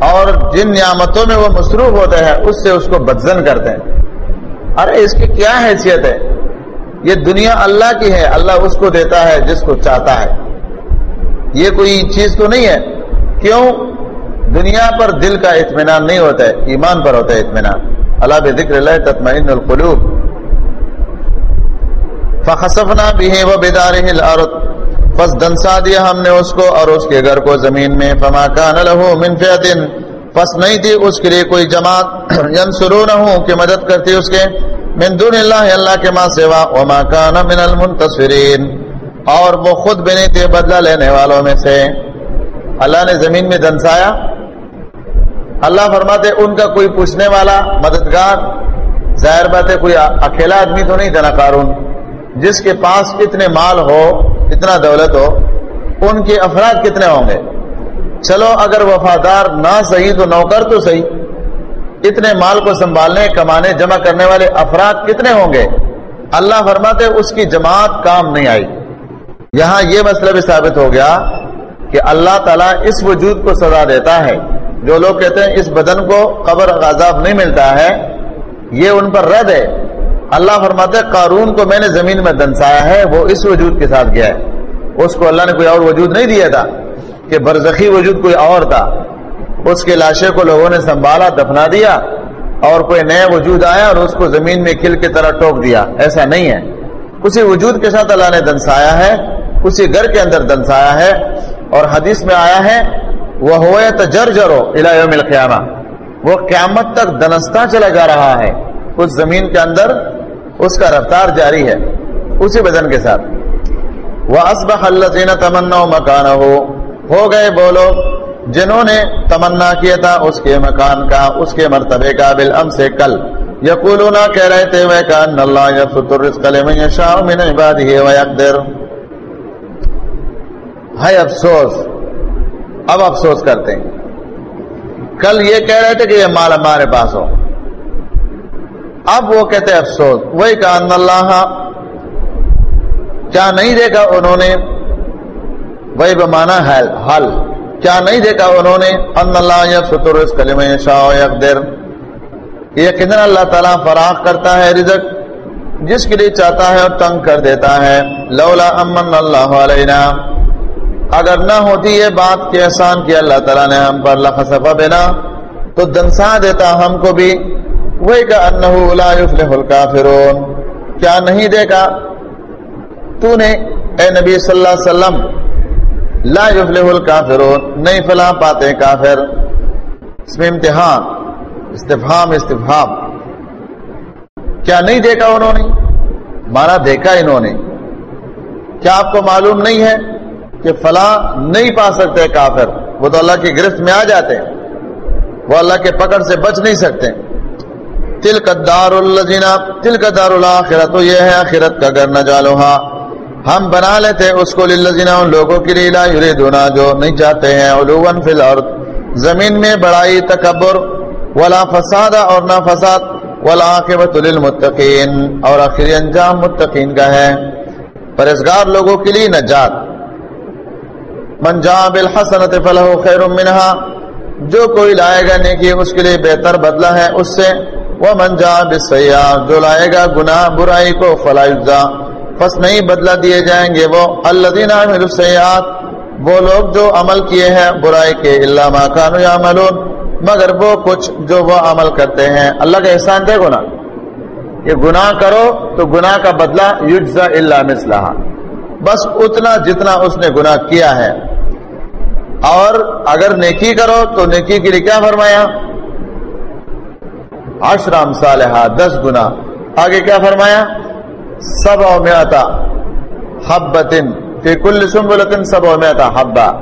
اور جن نعمتوں میں وہ مصروف ہوتے ہیں اس سے اس کو بدزن کرتے ہیں۔ ارے، اس کی کیا حیثیت ہے؟ یہ دنیا اللہ کی ہے، اللہ اس کو دیتا ہے جس کو چاہتا ہے۔ یہ کوئی چیز تو نہیں ہے۔ کیوں؟ دنیا پر دل کا اطمینان نہیں ہوتا ہے، ایمان پر ہوتا ہے اطمینان۔ اللہ بکر اللہ تطمئن القلوب۔ فخصفنا بھی وہ بیدار بس دنسا دیا ہم نے اس کو اور اس کے گھر کو زمین میں۔ فما کان له من فیتن پس نہیں تھی اس کے لیے کوئی جماعت۔ *clears throat* ینصرونہ کہ مدد کرتی اس کے۔ من دون اللہ اللہ کے ماں سوا۔ وما کان من المنتصرین۔ اور وہ خود بھی نہیں تھے بدلہ لینے والوں میں سے۔ اللہ نے زمین میں دنسایا۔ اللہ فرماتے، ان کا کوئی پوچھنے والا مددگار، ظاہر بات ہے کوئی اکیلا آدمی تو نہیں تھا نا قارون۔ جس کے پاس اتنے مال ہو اتنا دولت ہو، ان کے افراد کتنے ہوں گے؟ چلو، اگر وفادار نہ صحیح تو نوکر تو صحیح۔ اتنے مال کو سنبھالنے، کمانے، جمع کرنے والے افراد کتنے ہوں گے؟ اللہ فرماتے، اس کی جماعت کام نہیں آئی۔ یہاں یہ مسئلہ بھی ثابت ہو گیا کہ اللہ تعالیٰ اس وجود کو سزا دیتا ہے۔ جو لوگ کہتے ہیں اس بدن کو قبر عذاب نہیں ملتا ہے، یہ ان پر رد ہے۔ اللہ فرماتے قارون کو میں نے زمین میں دنسایا ہے، وہ اس وجود کے ساتھ گیا ہے۔ اس کو اللہ نے کوئی اور وجود نہیں دیا تھا کہ برزخی وجود کوئی اور تھا۔ اس کے لاشے کو لوگوں نے سنبھالا، دفنا دیا اور کوئی نیا وجود آیا اور اس کو زمین میں کھل کی طرح ٹوک دیا۔ ایسا نہیں ہے۔ اسی وجود کے ساتھ اللہ نے دنسایا ہے۔ اسی گھر کے اندر دنسایا ہے اور حدیث میں آیا ہے وہ ہوئے تجر جرو القیامہ وہ قیامت تک دنستا چلا جا رہا ہے۔ اس زمین کے اندر اس کا رفتار جاری ہے۔ اسی بدن کے ساتھ۔ وہ اسبح اللہ تمنا مکان ہو ہو گئے بولو جنہوں نے تمنا کیا تھا اس کے مکان کا، اس کے مرتبے کا۔ بالام سے کل۔ یقولونا کہہ رہے تھے وہ کان اللہ یبسط الرزق لمن یشاء من عباده ويقدر۔ ہے افسوس، اب افسوس کرتے ہیں۔ کل یہ کہہ رہے تھے کہ یہ مال ہمارے پاس ہو۔ اب وہ کہتے افسوس، وہی کان اللہ کیا نہیں دیکھا انہوں نے۔ وہی بمانا حل کیا نہیں دیکھا انہوں نے۔ ان اللہ یبسط الرزق لمن یشاء ويقدر یقینا اللہ تعالیٰ فراخ کرتا ہے رزق، جس کے لیے چاہتا ہے اور تنگ کر دیتا ہے۔ لولا امن اللہ علینا۔ اگر نہ ہوتی یہ بات کہ احسان کیا، اللہ تعالیٰ نے ہم پر اللہ لخصفا بنا، تو دنسا دیتا ہم کو بھی۔ وہی کا انہو لا یفلح الکافرون۔ کیا نہیں دیکھا؟ تو نے اے نبی صلی اللہ علیہ وسلم، لا یفلح الکافرون۔ نہیں فلاں پاتے کافر۔ اس میں امتحان، استفہام استفہام۔ کیا نہیں دیکھا انہوں نے؟ مانا دیکھا انہوں نے۔ کیا آپ کو معلوم نہیں ہے؟ کہ فلاں نہیں پا سکتے کافر، وہ تو اللہ کی گرفت میں آ جاتے ہیں۔ وہ اللہ کے پکڑ سے بچ نہیں سکتے۔ تل قدار الجینا تل قدار الآخرت تو یہ ہے آخرت کا گر نہ جالوہا ہم بنا لیتے اس کو للذین، ان لوگوں کے لیے، لا یریدونا جو نہیں چاہتے ہیں۔ علوان فی الارض، زمین میں بڑائی، تکبر، ولا فساد اور نہ فساد۔ ولا عاقبت للمتقین، اور آخری انجام متقین کا ہے۔ پرہیزگار لوگوں کے لیے نجات۔ من جاء بالحسنۃ فله خیر منها. جو کوئی لائے گا نیکی اس کے لیے بہتر بدلہ ہے اس سے. وہ من جاء بالسیئات، جو لائے گا گناہ، برائی کو فلا یجزا. پس نہیں بدلہ دیے جائیں گے وہ. الذين عملوا السیئات، وہ لوگ جو عمل کیے ہیں برائی کے، الا ما كانوا يعملون مگر وہ کچھ جو وہ عمل کرتے ہیں. اللہ کا احسان دے گنا کہ گناہ کرو تو گناہ کا بدلہ یجزا اللہ مسلح بس اتنا جتنا اس نے گناہ کیا ہے۔ اور اگر نیکی کرو تو نیکی کے لیے کیا فرمایا؟ آشرام صالحہ دس گنا آگے کیا فرمایا؟ سب او میتا حبتن، فی کل سنبلتن سب او میتا حبا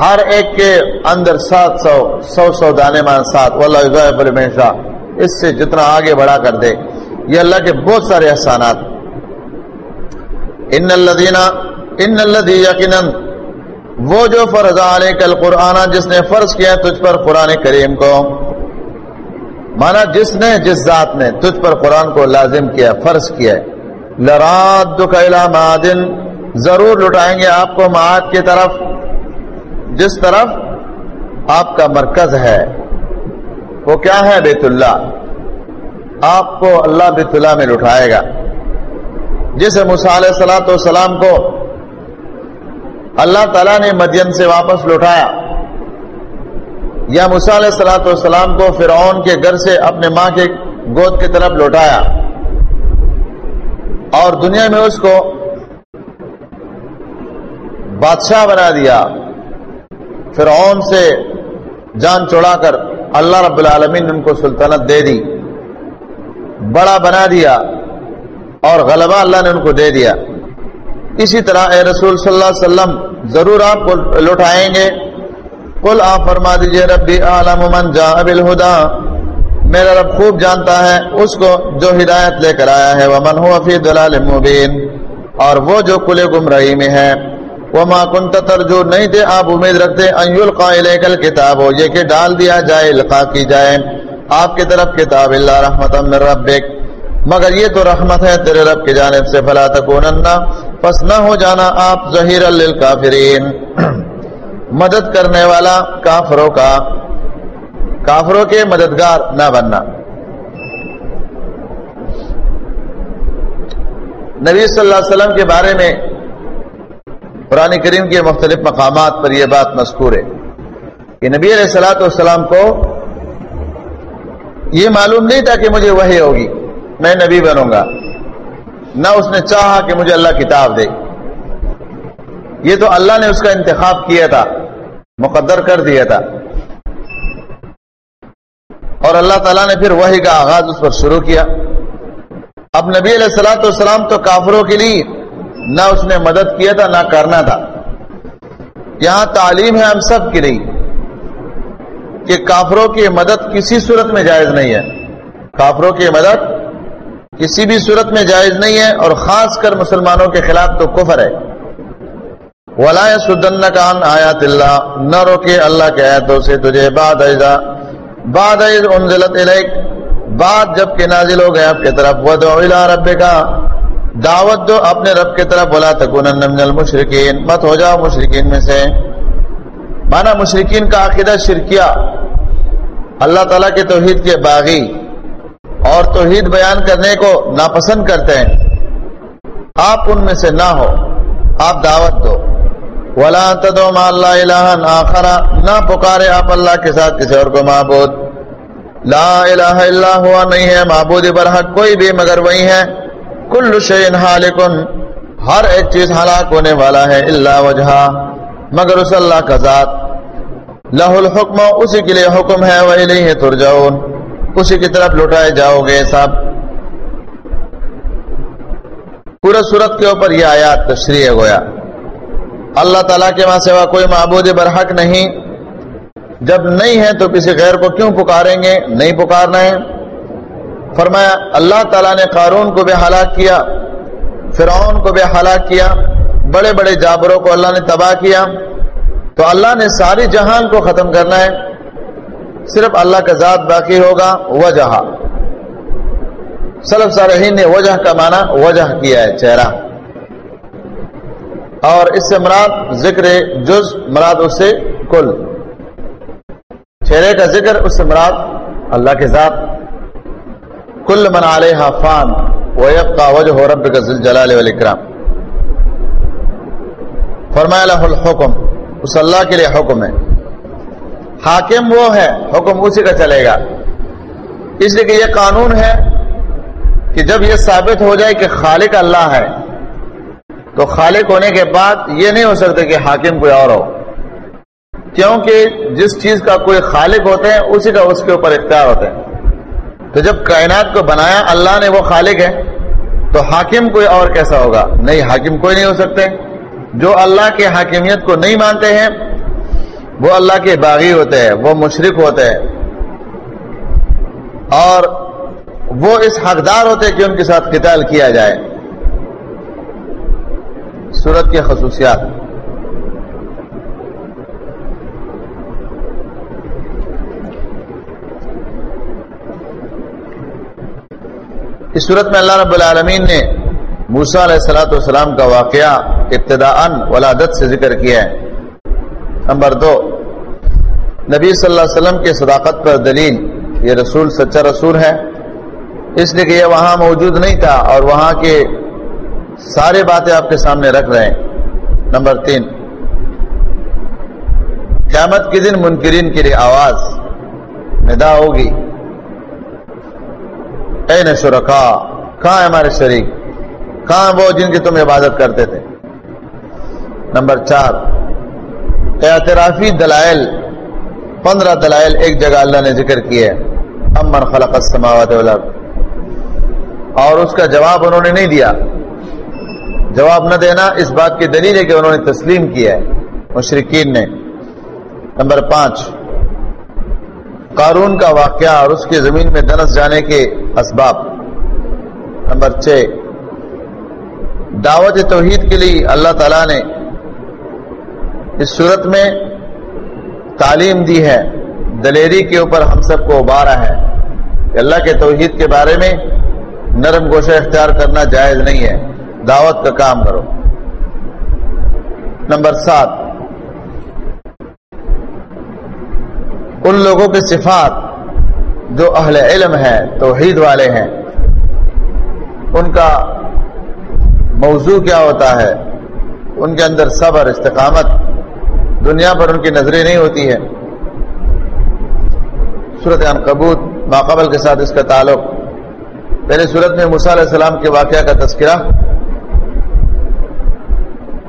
ہر ایک کے اندر سات سو سو سو دانے مان سات۔ واللہ اس سے جتنا آگے بڑھا کر دے۔ یہ اللہ کے بہت سارے احسانات۔ ان الذین ان الذی یقینا وہ جو فرض علیک القرآن جس نے فرض کیا تجھ پر قرآن کریم کو، مانا جس نے جس ذات نے تجھ پر قرآن کو لازم کیا، فرض کیا لرادک الی معادن ضرور لٹائیں گے آپ کو معاد کی طرف، جس طرف آپ کا مرکز ہے۔ وہ کیا ہے؟ بیت اللہ۔ آپ کو اللہ بیت اللہ میں لٹھائے گا۔ جسے مسال سلاۃ والسلام کو اللہ تعالیٰ نے مدین سے واپس لوٹایا، یا مسال سلاۃ والسلام کو فرعون کے گھر سے اپنے ماں کے گود کی طرف لوٹایا۔ اور دنیا میں اس کو بادشاہ بنا دیا۔ فرعون سے جان چوڑا کر اللہ رب العالمین نے ان کو سلطنت دے دی، بڑا بنا دیا۔ اور غلبہ اللہ نے ان کو دے دیا۔ اسی طرح اے رسول صلی اللہ علیہ وسلم، ضرور آپ کو لٹائیں گے۔ کل آپ فرما دیجیے، ربی عالم من جا بالہدا۔ میرا رب خوب جانتا ہے، اس کو جو ہدایت لے کر آیا ہے۔ ومن هو فی دلال مبین۔ اور وہ جو کل گمراہی میں ہے۔ وما كنت ترجو، نہیں تھے آپ امید رکھتے۔ ان یلقا الیک الکتاب۔ ہو یہ کہ ڈال دیا جائے، القا کی جائے۔ آپ کی طرف کتاب اللہ رحمت من ربک۔ مگر یہ تو رحمت ہے تیرے رب کی جانب سے، فلا تکونن۔ پس نہ ہو جانا آپ ظہیر للکافرین۔ مدد کرنے والا کافروں کا، کافروں کے مددگار نہ بننا۔ نبی صلی اللہ علیہ وسلم کے بارے میں قرآن کریم کے مختلف مقامات پر یہ بات مذکور ہے کہ نبی علیہ السلاۃ والسلام کو یہ معلوم نہیں تھا کہ مجھے وہی ہوگی۔ میں نبی بنوں گا۔ نہ اس نے چاہا کہ مجھے اللہ کتاب دے۔ یہ تو اللہ نے اس کا انتخاب کیا تھا، مقدر کر دیا تھا۔ اور اللہ تعالیٰ نے پھر وہی کا آغاز اس پر شروع کیا۔ اب نبی علیہ السلاۃ والسلام تو کافروں کے لیے نہ اس نے مدد کیا تھا، نہ کرنا تھا۔ یہاں تعلیم ہے ہم سب کے لیے کہ کافروں کی مدد کسی صورت میں جائز نہیں ہے۔ کافروں کی مدد کسی بھی صورت میں جائز نہیں ہے اور خاص کر مسلمانوں کے خلاف تو کفر ہے۔ ولا سدن کان آیات اللہ۔ نہ روکے اللہ کے آیتوں سے تجھے بعد ایزا۔ بعد ایز انزلت الیک۔ بعد جبکہ نازل ہو گئے آپ کی طرف۔ ودعو الى رب کا دعوت دو اپنے رب کی طرف۔ بولا تکونن من المشرکین۔ مت ہو جاؤ مشرکین میں سے۔ مانا مشرقین کا عقیدہ شرکیہ۔ اللہ تعالیٰ کے توحید کے باغی۔ اور توحید بیان کرنے کو ناپسند کرتے ہیں۔ آپ ان میں سے نہ ہو۔ آپ دعوت دو۔ ولا تدو ما اللہ الہ آخرا نہ پکارے آپ اللہ کے ساتھ کسی اور کو معبود۔ لا الہ الا ہوا نہیں ہے معبود برحق، کوئی بھی مگر وہی ہے۔ کل شین حالکن ہر ایک چیز ہلاک ہونے والا ہے اللہ وجہ مگر اس اللہ کا ذات۔ لہ الحکم اسی کے لیے حکم ہے۔ وہی نہیں ہے ترجعون۔ اسی کی طرف لٹائے جاؤ گے سب۔ پورا صورت کے اوپر یہ آیات تشریح گویا۔ اللہ تعالیٰ کے وہاں سوا کوئی معبود برحق نہیں۔ جب نہیں ہے تو کسی غیر کو کیوں پکاریں گے؟ نہیں پکارنا ہے۔ فرمایا، اللہ تعالیٰ نے قارون کو بھی ہلاک کیا، فرعون کو بھی ہلاک کیا، بڑے بڑے جابروں کو اللہ نے تباہ کیا۔ تو اللہ نے ساری جہان کو ختم کرنا ہے۔ صرف اللہ کا ذات باقی ہوگا، وجہ۔ سلف صالحین نے وجہ کا معنی وجہ کیا ہے، چہرہ۔ اور اس سے مراد ذکر جز، مراد اس سے کل۔ چہرے کا ذکر، اس سے مراد اللہ کے ذات۔ کل من علیہ فان ویبقى وجہ رب کا جلال والاکرام۔ فرمایا لہ الحکم۔ اس اللہ کے لیے حکم ہے۔ حاکم وہ ہے، حکم اسی کا چلے گا۔ اس لیے کہ یہ قانون ہے کہ جب یہ ثابت ہو جائے کہ خالق اللہ ہے، تو خالق ہونے کے بعد یہ نہیں ہو سکتا کہ حاکم کوئی اور ہو۔ کیونکہ جس چیز کا کوئی خالق ہوتے ہیں، اسی کا اس کے اوپر اختیار ہوتے ہیں۔ تو جب کائنات کو بنایا، اللہ نے وہ خالق ہے، تو حاکم کوئی اور کیسا ہوگا؟ نہیں، حاکم کوئی نہیں ہو سکتے۔ جو اللہ کے حاکمیت کو نہیں مانتے ہیں وہ اللہ کے باغی ہوتے ہیں، وہ مشرق ہوتے ہیں۔ اور وہ اس حقدار ہوتے ہیں کہ ان کے ساتھ قتال کیا جائے۔ صورت کی خصوصیات۔ اس صورت میں اللہ رب العالمین نے موسا علیہ السلاۃ والسلام کا واقعہ ابتدا ولادت سے ذکر کیا ہے۔ نمبر دو۔ نبی صلی اللہ علیہ وسلم کے صداقت پر دلیل، یہ رسول سچا رسول ہے۔ اس لیے کہ یہ وہاں موجود نہیں تھا اور وہاں کے سارے باتیں آپ کے سامنے رکھ رہے ہیں۔ نمبر تین، قیامت کے دن منکرین کے لیے آواز ندا ہوگی۔ اے نشرکا کہاں ہے ہمارے شریک؟ کہاں وہ جن کی تم عبادت کرتے تھے؟ نمبر چار، اعترافی دلائل پندرہ دلائل ایک جگہ اللہ نے ذکر کیے امن خلق السماوات والارض۔ اور اس کا جواب انہوں نے نہیں دیا۔ جواب نہ دینا اس بات کی دلیل ہے کہ انہوں نے تسلیم کیا ہے۔ مشرقین نے۔ نمبر پانچ۔ قارون کا واقعہ اور اس کی زمین میں دنس جانے کے اسباب۔ نمبر چھ۔ دعوت توحید کے لیے اللہ تعالی نے اس صورت میں تعلیم دی ہے، دلیری کے اوپر ہم سب کو ابارا ہے۔ کہ اللہ کے توحید کے بارے میں نرم گوشہ اختیار کرنا جائز نہیں ہے۔ دعوت کا کام کرو۔ نمبر سات۔ ان لوگوں کی صفات جو اہل علم ہے توحید والے ہیں، ان کا موضوع کیا ہوتا ہے؟ ان کے اندر صبر، استقامت دنیا پر ان کی نظریں نہیں ہوتی ہے صورت کبوت ماقبل کے ساتھ اس کا تعلق۔ پہلے صورت میں علیہ السلام کے واقعہ کا تذکرہ۔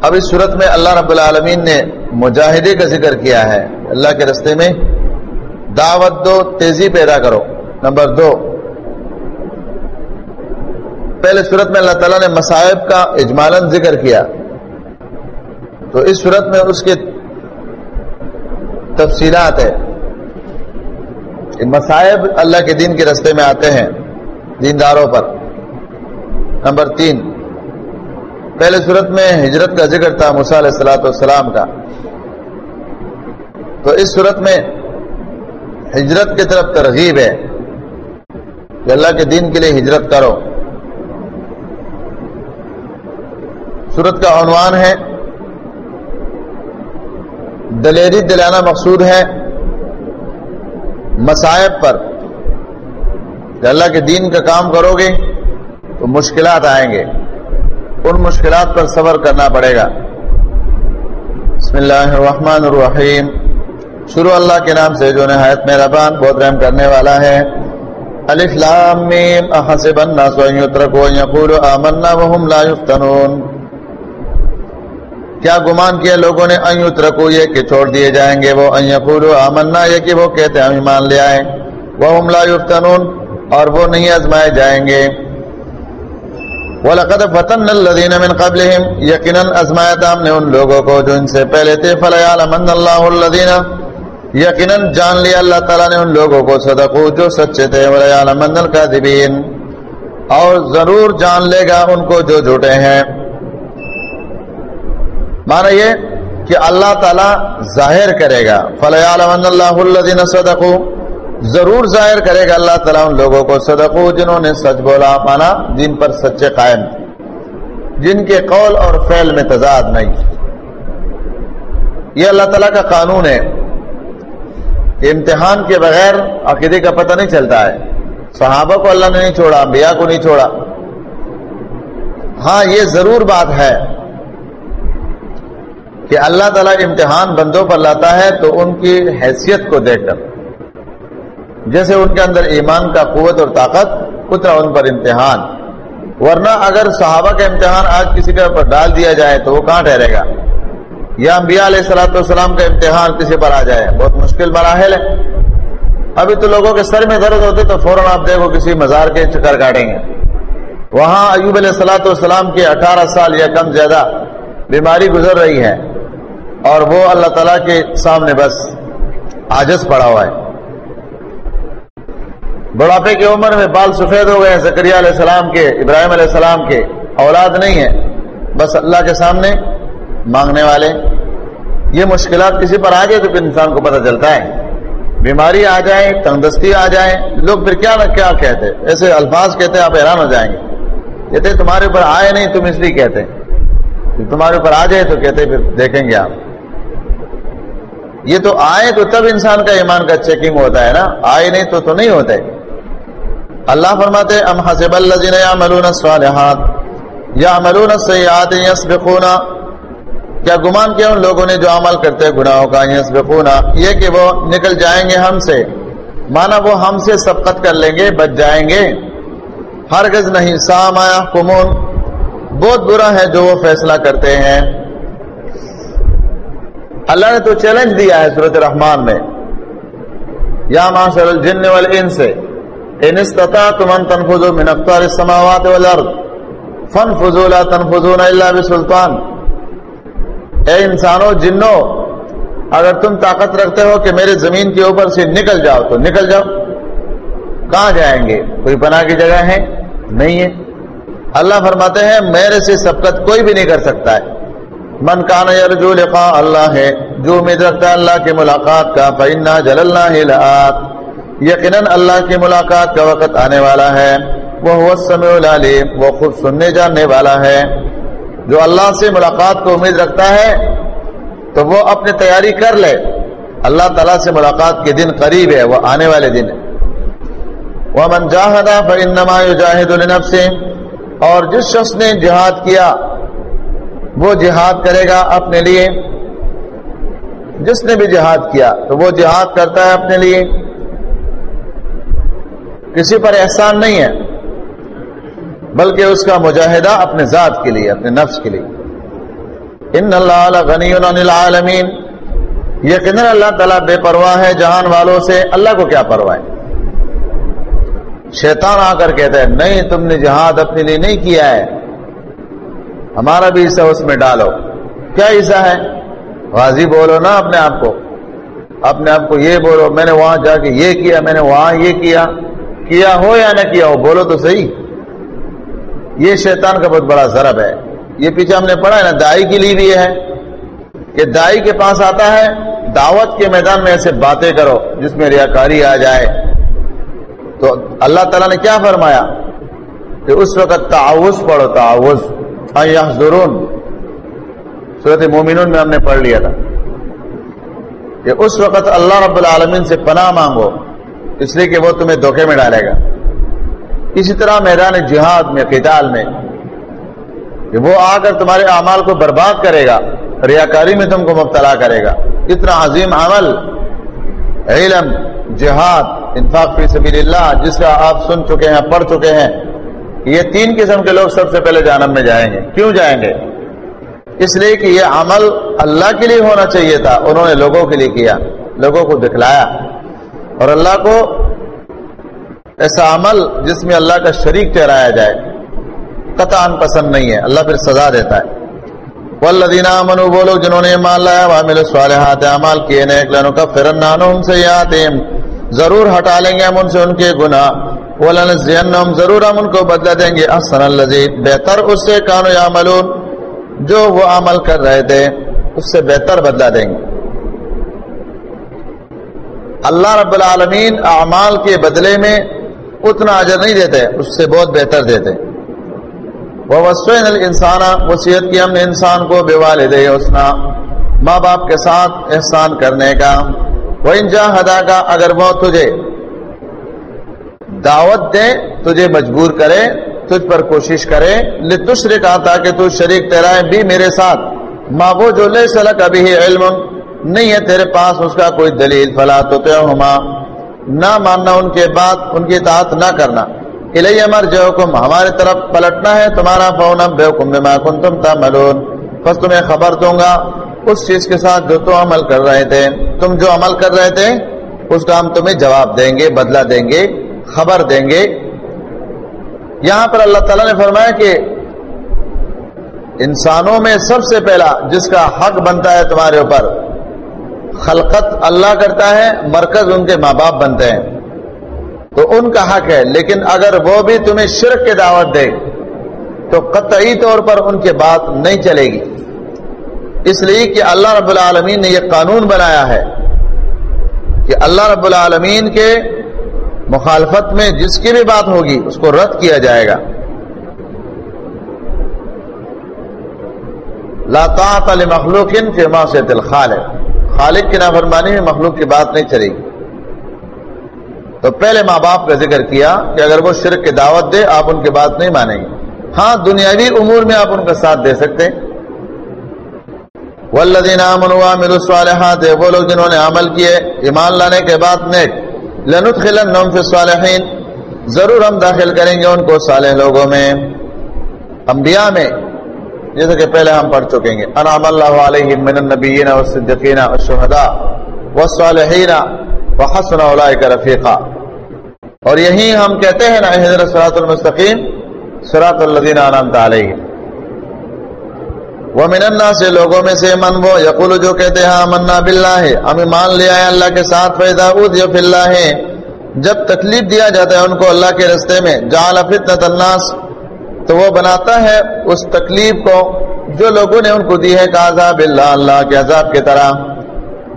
اب اس صورت میں اللہ رب العالمین نے مجاہدے کا ذکر کیا ہے۔ اللہ کے رستے میں دعوت دو، تیزی پیدا کرو۔ نمبر دو۔ پہلے صورت میں اللہ تعالیٰ نے مصائب کا اجمالن ذکر کیا۔ تو اس صورت میں اس کے تفصیلات ہے۔ مصائب اللہ کے دین کے رستے میں آتے ہیں، دینداروں پر۔ نمبر تین، پہلے صورت میں ہجرت کا ذکر تھا علیہ السلاۃ والسلام کا۔ تو اس صورت میں ہجرت کی طرف ترغیب ہے کہ اللہ کے دین کے لیے ہجرت کرو۔ صورت کا عنوان ہے دلیری دلانا مقصود ہے مسائب پر۔ کہ اللہ کے دین کا کام کرو گے تو مشکلات آئیں گے۔ ان مشکلات پر صبر کرنا پڑے گا۔ بسم اللہ الرحمن الرحیم۔ شروع اللہ کے نام سے جو نہایت مہربان، بہت رحم کرنے والا ہے۔ الف لام میم احسب الناس ان يتركوا ان يقولوا آمنا وهم لا يفتنون کیا گمان کیا لوگوں نے؟ ان يتركوا یہ کہ چھوڑ دیے جائیں گے وہ۔ ان يقولوا آمنا، یہ کہ وہ کہتے ہیں، ہم ایمان لے آئے۔ وهم لا يفتنون اور وہ نہیں ازمائے جائیں گے۔ وَلَقَدْ فَتَنَّ الَّذِينَ مِنْ قَبْلِهِمْ۔ يَقِنًا ازمائے ہم نے ان لوگوں کو جو ان سے پہلے تھے۔ فَلَيَعْلَمَنَّ اللَّهُ الَّذِينَ۔ یقیناً جان لیا اللہ تعالیٰ نے ان لوگوں کو۔ صدقو، جو سچے تھے۔ اور ضرور جان لے گا ان کو جو جھوٹے ہیں۔ مانا یہ کہ اللہ تعالیٰ ظاہر کرے گا۔ اللہ صدقو ضرور ظاہر کرے گا اللہ تعالیٰ ان لوگوں کو صدقو جنہوں نے سچ بولا، مانا جن پر سچے قائم۔ جن کے قول اور فعل میں تضاد نہیں۔ یہ اللہ تعالیٰ کا قانون ہے۔ امتحان کے بغیر عقیدے کا پتہ نہیں چلتا ہے۔ صحابہ کو اللہ نے نہیں چھوڑا، انبیاء کو نہیں چھوڑا۔ ہاں یہ ضرور بات ہے۔ کہ اللہ تعالیٰ امتحان بندوں پر لاتا ہے تو ان کی حیثیت کو دیکھ کر۔ جیسے ان کے اندر ایمان کا قوت اور طاقت، اترا ان پر امتحان۔ ورنہ اگر صحابہ کا امتحان آج کسی کے اوپر ڈال دیا جائے تو وہ کہاں ٹھہرے گا؟ یا انبیاء علیہ السلاۃ والسلام کا امتحان کسی پر آ جائے، بہت مشکل مراحل ہے۔ ابھی تو لوگوں کے سر میں درد ہوتے تو فوراً آپ دیکھو کسی مزار کے چکر کاٹیں گے۔ وہاں ایوب علیہ السلاۃ والسلام کے اٹھارہ سال یا کم زیادہ بیماری گزر رہی ہے۔ اور وہ اللہ تعالیٰ کے سامنے بس آجز پڑا ہوا ہے۔ بڑھاپے کی عمر میں بال سفید ہو گئے زکریہ علیہ السلام کے، ابراہیم علیہ السلام کے اولاد نہیں ہے بس اللہ کے سامنے مانگنے والے۔ یہ مشکلات کسی پر آ جائے تو پھر انسان کو پتہ چلتا ہے۔ بیماری آ جائے، تندرستی آ جائے، لوگ پھر کیا کیا کہتے ایسے الفاظ کہتے آپ حیران ہو جائیں گے۔ کہتے تمہارے اوپر آئے نہیں، تم اس لیے کہتے تمہارے اوپر آ جائے تو کہتے پھر دیکھیں گے آپ۔ یہ تو آئے تو تب انسان کا ایمان کا چیکنگ ہوتا ہے نا۔ آئے نہیں تو تو نہیں ہوتا ہے اللہ فرماتے ام حسب الذين يعملون الصالحات؟ يعملون السيئات يسبقون کیا گمان کیا ان لوگوں نے جو عمل کرتے گناہوں کا یہ کہ وہ نکل جائیں گے ہم سے۔ مانا وہ ہم سے سبقت کر لیں گے، بچ جائیں گے۔ ہرگز نہیں، سام آیا، کمون۔ بہت برا ہے جو وہ فیصلہ کرتے ہیں۔ اللہ نے تو چیلنج دیا ہے صورت رحمان میں۔ یا معاشر الجن والانس، ان استطاعتم ان تنفذوا من اقطار السماوات والارض فن فضول تن فضول اللہ بسلطان۔ اے انسانوں جنو اگر تم طاقت رکھتے ہو کہ میرے زمین کے اوپر سے نکل جاؤ، تو نکل جاؤ۔ کہاں جائیں گے؟ کوئی پناہ کی جگہ ہے؟ نہیں ہے۔ اللہ فرماتے ہیں، میرے سے سبقت کوئی بھی نہیں کر سکتا ہے۔ من کان یرجو لقاء اللہ ہے جو امید رکھتا ہے اللہ کی ملاقات کا، فإنا جل اللہ لآت۔ یقیناً اللہ کی ملاقات کا وقت آنے والا ہے۔ وہ هو العلیم وہ خود سننے، جاننے والا ہے۔ جو اللہ سے ملاقات کو امید رکھتا ہے، تو وہ اپنی تیاری کر لے۔ اللہ تعالیٰ سے ملاقات کے دن قریب ہے، وہ آنے والے دن ہے۔ ومن جاہد فانما یجاہد لنفسه۔ اور جس شخص نے جہاد کیا وہ جہاد کرے گا اپنے لیے۔ جس نے بھی جہاد کیا تو وہ جہاد کرتا ہے اپنے لیے۔ کسی پر احسان نہیں ہے، بلکہ اس کا مجاہدہ اپنے ذات کے لیے، اپنے نفس کے لیے۔ ان اللہ غنی العالمین۔ یقینا اللہ تعالیٰ بے پرواہ ہے جہان والوں سے۔ اللہ کو کیا پرواہ ہے؟ شیطان آ کر کہتا ہے، نہیں، تم نے جہاد اپنے لیے نہیں کیا ہے۔ ہمارا بھی حصہ اس میں ڈالو۔ کیا حصہ ہے؟ غازی بولو نا اپنے آپ کو۔ اپنے آپ کو یہ بولو، میں نے وہاں جا کے یہ کیا، میں نے وہاں یہ کیا۔ کیا ہو یا نہ کیا ہو، بولو تو صحیح۔ یہ شیطان کا بہت بڑا ضرب ہے۔ یہ پیچھے ہم نے پڑھا ہے نا، دائی کے لیے بھی یہ ہے۔ کہ دائی کے پاس آتا ہے، دعوت کے میدان میں ایسے باتیں کرو، جس میں ریاکاری آ جائے۔ تو اللہ تعالیٰ نے کیا فرمایا؟ کہ اس وقت تعاوض پڑھو تعاوض ضرور صورت مومنون میں ہم نے پڑھ لیا تھا کہ اس وقت اللہ رب العالمین سے پناہ مانگو، اس لیے کہ وہ تمہیں دھوکے میں ڈالے گا۔ اسی طرح میدان جہاد میں، قتال میں، کہ وہ آ کر تمہارے اعمال کو برباد کرے گا، ریاکاری میں تم کو مبتلا کرے گا۔ اتنا عظیم عمل، علم، جہاد، انفاق فی سبیل اللہ، جس کا آپ سن چکے ہیں، پڑھ چکے ہیں یہ تین قسم کے لوگ سب سے پہلے جانب میں جائیں گے۔ کیوں جائیں گے؟ اس لیے کہ یہ عمل اللہ کے لیے ہونا چاہیے تھا، انہوں نے لوگوں کے لیے کیا، لوگوں کو دکھلایا۔ اور اللہ کو ایسا عمل جس میں اللہ کا شریک ٹھہرایا جائے قطع پسند نہیں ہے، اللہ پھر سزا دیتا ہے۔ والذین آمنوا، وہ لوگ جنہوں نے ایمان لایا، وعملوا الصالحات، اعمال کیے، نیک لنو کا فرن عنهم سیئاتهم ضرور ہٹا لیں گے ہم ان سے ان کے گناہ۔ ولنزینہم ضرور ہم ان کو بدلہ دیں گے۔ احسن الذی، بہتر اس سے کانوا یعملون۔ جو وہ عمل کر رہے تھے، اس سے بہتر بدلہ دیں گے۔ اللہ رب العالمین اعمال کے بدلے میں اتنا اجر نہیں دیتے، اس سے بہت بہتر دیتے۔ وہ وسوین الانسان وصیت کی ہم نے انسان کو بے والد حسنا ماں باپ کے ساتھ احسان کرنے کا۔ وہ انجا ہدا کا اگر وہ تجھے دعوت دے، تجھے مجبور کرے، تجھ پر کوشش کرے لتشر کا تاکہ تو شریک تیرائے بھی میرے ساتھ۔ ماں وہ جو لے سلک ابھی علم، نہیں ہے تیرے پاس، اس کا کوئی دلیل۔ فلا تو ہما نہ ماننا ان کے بعد، ان کی اطاعت نہ کرنا۔ الیہ امر جو حکم ہمارے طرف پلٹنا ہے، تمہارا فونم بے حکم بما کنتم تعملون۔ پس تمہیں خبر دوں گا اس چیز کے ساتھ جو تم عمل کر رہے تھے، تم جو عمل کر رہے تھے، اس کا ہم تمہیں جواب دیں گے، بدلہ دیں گے، خبر دیں گے۔ یہاں پر اللہ تعالیٰ نے فرمایا کہ انسانوں میں سب سے پہلا جس کا حق بنتا ہے تمہارے اوپر، خلقت اللہ کرتا ہے، مرکز ان کے ماں باپ بنتے ہیں۔ تو ان کا حق ہے، لیکن اگر وہ بھی تمہیں شرک کے دعوت دے، تو قطعی طور پر ان کے بات نہیں چلے گی۔ اس لیے کہ اللہ رب العالمین نے یہ قانون بنایا ہے کہ اللہ رب العالمین کے مخالفت میں جس کی بھی بات ہوگی اس کو رد کیا جائے گا۔ لا طاعت لمخلوق فی معصیت الخالق۔ خالق کی نافرمانی میں مخلوق کی بات نہیں چلے گی۔ تو پہلے ماں باپ کا ذکر کیا کہ اگر وہ شرک کی دعوت دے، آپ ان کی بات نہیں مانیں گے۔ ہاں دنیاوی امور میں آپ ان کا ساتھ دے سکتے والذین آمنوا وعملوا الصالحات وہ لوگ جنہوں نے عمل کیے، ایمان لانے کے بعد نیک لندخلنہم فی الصالحین ضرور ہم داخل کریں گے ان کو صالح لوگوں میں۔ انبیاء میں، جیسے کہ پہلے ہم پڑھ چکیں گے انعام اللہ علیہم من النبیین والصدیقین والشہداء والصالحین وحسن اولئک رفیقا۔ اور یہی ہم کہتے ہیں نا حضرت صراط المستقیم سرات الدین انعامت علیہ وہ مننا سے لوگوں میں سے من وہ یقول جو کہتے ہیں منا بلّہ ہے ہمیں مان لیا ہے اللہ کے ساتھ فیضا ادیف اللہ ہے جب تکلیف دیا جاتا ہے ان کو اللہ کے رستے میں، جعل فتنة الناس، تو وہ بناتا ہے اس تکلیف کو جو لوگوں نے ان کو دی ہے کہ عذاب اللہ اللہ کے عذاب کی طرح۔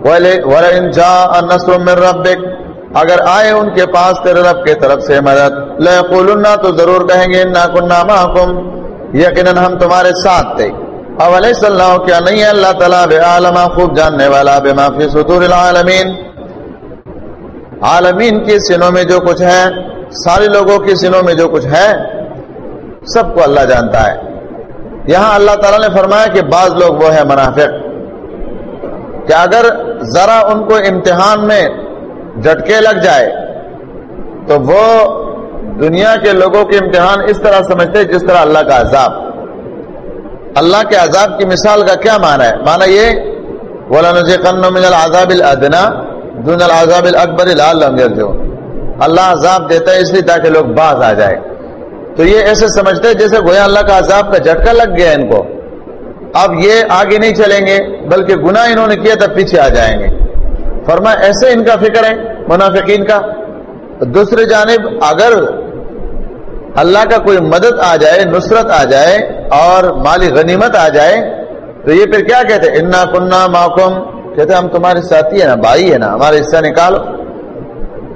وَلَئِن جَاءَ النَّصْرُ مِن رَبِّكَ اگر آئے ان کے پاس تیرے رب کے طرف سے مدد۔ لَيَقُولُنَّا، تو ضرور کہیں گے، اِنَّا كُنَّا مَعَكُمْ۔ یقیناً ہم تمہارے ساتھ تھے۔ اولیس اللہ کیا نہیں ہے اللہ تعالیٰ بے عالمہ خوب جاننے والا بے معافی صدور العالمین عالمین کی سنوں میں جو کچھ ہے، سارے لوگوں کی سنوں میں جو کچھ ہے، سب کو اللہ جانتا ہے۔ یہاں اللہ تعالیٰ نے فرمایا کہ بعض لوگ وہ ہے منافق۔ کہ اگر ذرا ان کو امتحان میں جھٹکے لگ جائے، تو وہ دنیا کے لوگوں کے امتحان اس طرح سمجھتے جس طرح اللہ کا عذاب۔ اللہ کے عذاب کی مثال کا کیا معنی ہے؟ معنی یہ من العذاب الادنا دون العذاب الاکبر لعلهم اللہ عذاب دیتا ہے اس لیے تاکہ لوگ باز آ جائے تو یہ ایسے سمجھتے جیسے گویا اللہ کا عذاب کا جھٹکا لگ گیا ان کو۔ اب یہ آگے نہیں چلیں گے، بلکہ گناہ انہوں نے کیا تب پیچھے آ جائیں گے۔ فرما ایسے ان کا فکر ہے، منافقین کا۔ دوسری جانب، اگر اللہ کا کوئی مدد آ جائے، نصرت آ جائے اور مالی غنیمت آ جائے، تو یہ پھر کیا کہتے انا کنہ محکم کہتے ہم تمہارے ساتھی ہیں نا، بھائی ہے نا ہمارا حصہ نکالو۔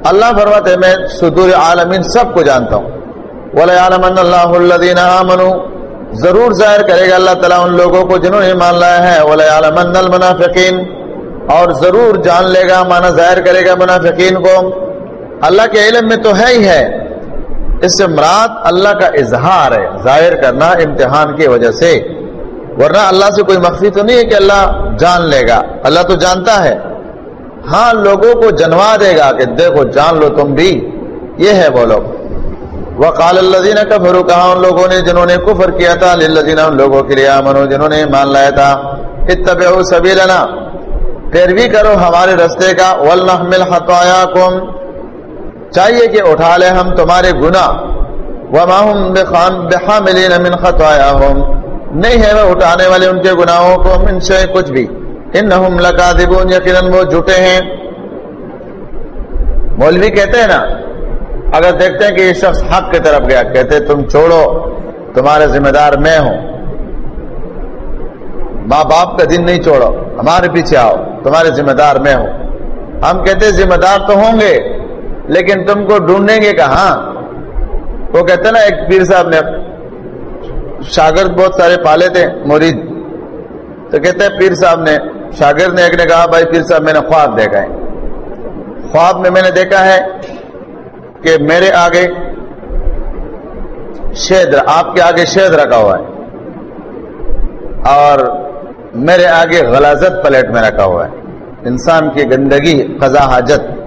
اللہ فرماتے میں صدور عالمین سب کو جانتا ہوں۔ وَلَيَعْلَمَنَّ اللَّهُ الَّذِينَ آمَنُوا۔ ضرور ظاہر کرے گا اللہ تعالیٰ ان لوگوں کو جنہوں نے مان لایا ہے۔ وَلَيَعْلَمَنَّ الْمُنَافِقِينَ۔ اور ضرور جان لے گا مانا ظاہر کرے گا منافقین کو۔ اللہ کے علم میں تو ہے ہی ہے۔ اس سے مراد اللہ کا اظہار ہے، ظاہر کرنا امتحان کی وجہ سے۔ ورنہ اللہ سے کوئی مخفی تو نہیں ہے کہ اللہ جان لے گا۔ اللہ تو جانتا ہے۔ ہاں لوگوں کو جنوا دے گا کہ دیکھو، جان لو تم بھی۔ یہ ہے وہ لوگ۔ وقال الذين كفروا کہا ان لوگوں نے جنہوں نے کفر کیا تھا، للذین، ان لوگوں کے لیے امنو جنہوں نے مان لایا تھا۔ اتبعوا سبیلنا۔ پیروی کرو ہمارے رستے کا۔ ولنحمل خطاياكم۔ چاہیے کہ اٹھا لے ہم تمہارے گناہ۔ وما هم بحاملین من خطاياهم۔ نہیں ہے وہ اٹھانے والے ان کے گناہوں کو من شے کچھ بھی۔ انہم لکاذبون یقینا وہ جھوٹے ہیں۔ مولوی کہتے ہیں نا، اگر دیکھتے ہیں کہ یہ شخص حق کی طرف گیا، کہتے تم چھوڑو، تمہارے ذمہ دار میں ہوں۔ ماں باپ کا دن نہیں چھوڑو، ہمارے پیچھے آؤ، تمہارے ذمہ دار میں ہوں۔ ہم کہتے ذمہ دار تو ہوں گے۔ لیکن تم کو ڈھونڈیں گے کہاں وہ کہتے نا، ایک پیر صاحب نے شاگرد بہت سارے پالے تھے، مرید۔ تو کہتے ہیں پیر صاحب نے، شاگرد نے ایک نے کہا، بھائی پیر صاحب، میں نے خواب دیکھا ہے۔ خواب میں میں نے دیکھا ہے کہ میرے آگے شید آپ کے آگے شید رکھا ہوا ہے۔ اور میرے آگے غلازت پلیٹ میں رکھا ہوا ہے۔ انسان کی گندگی، قضا، حاجت۔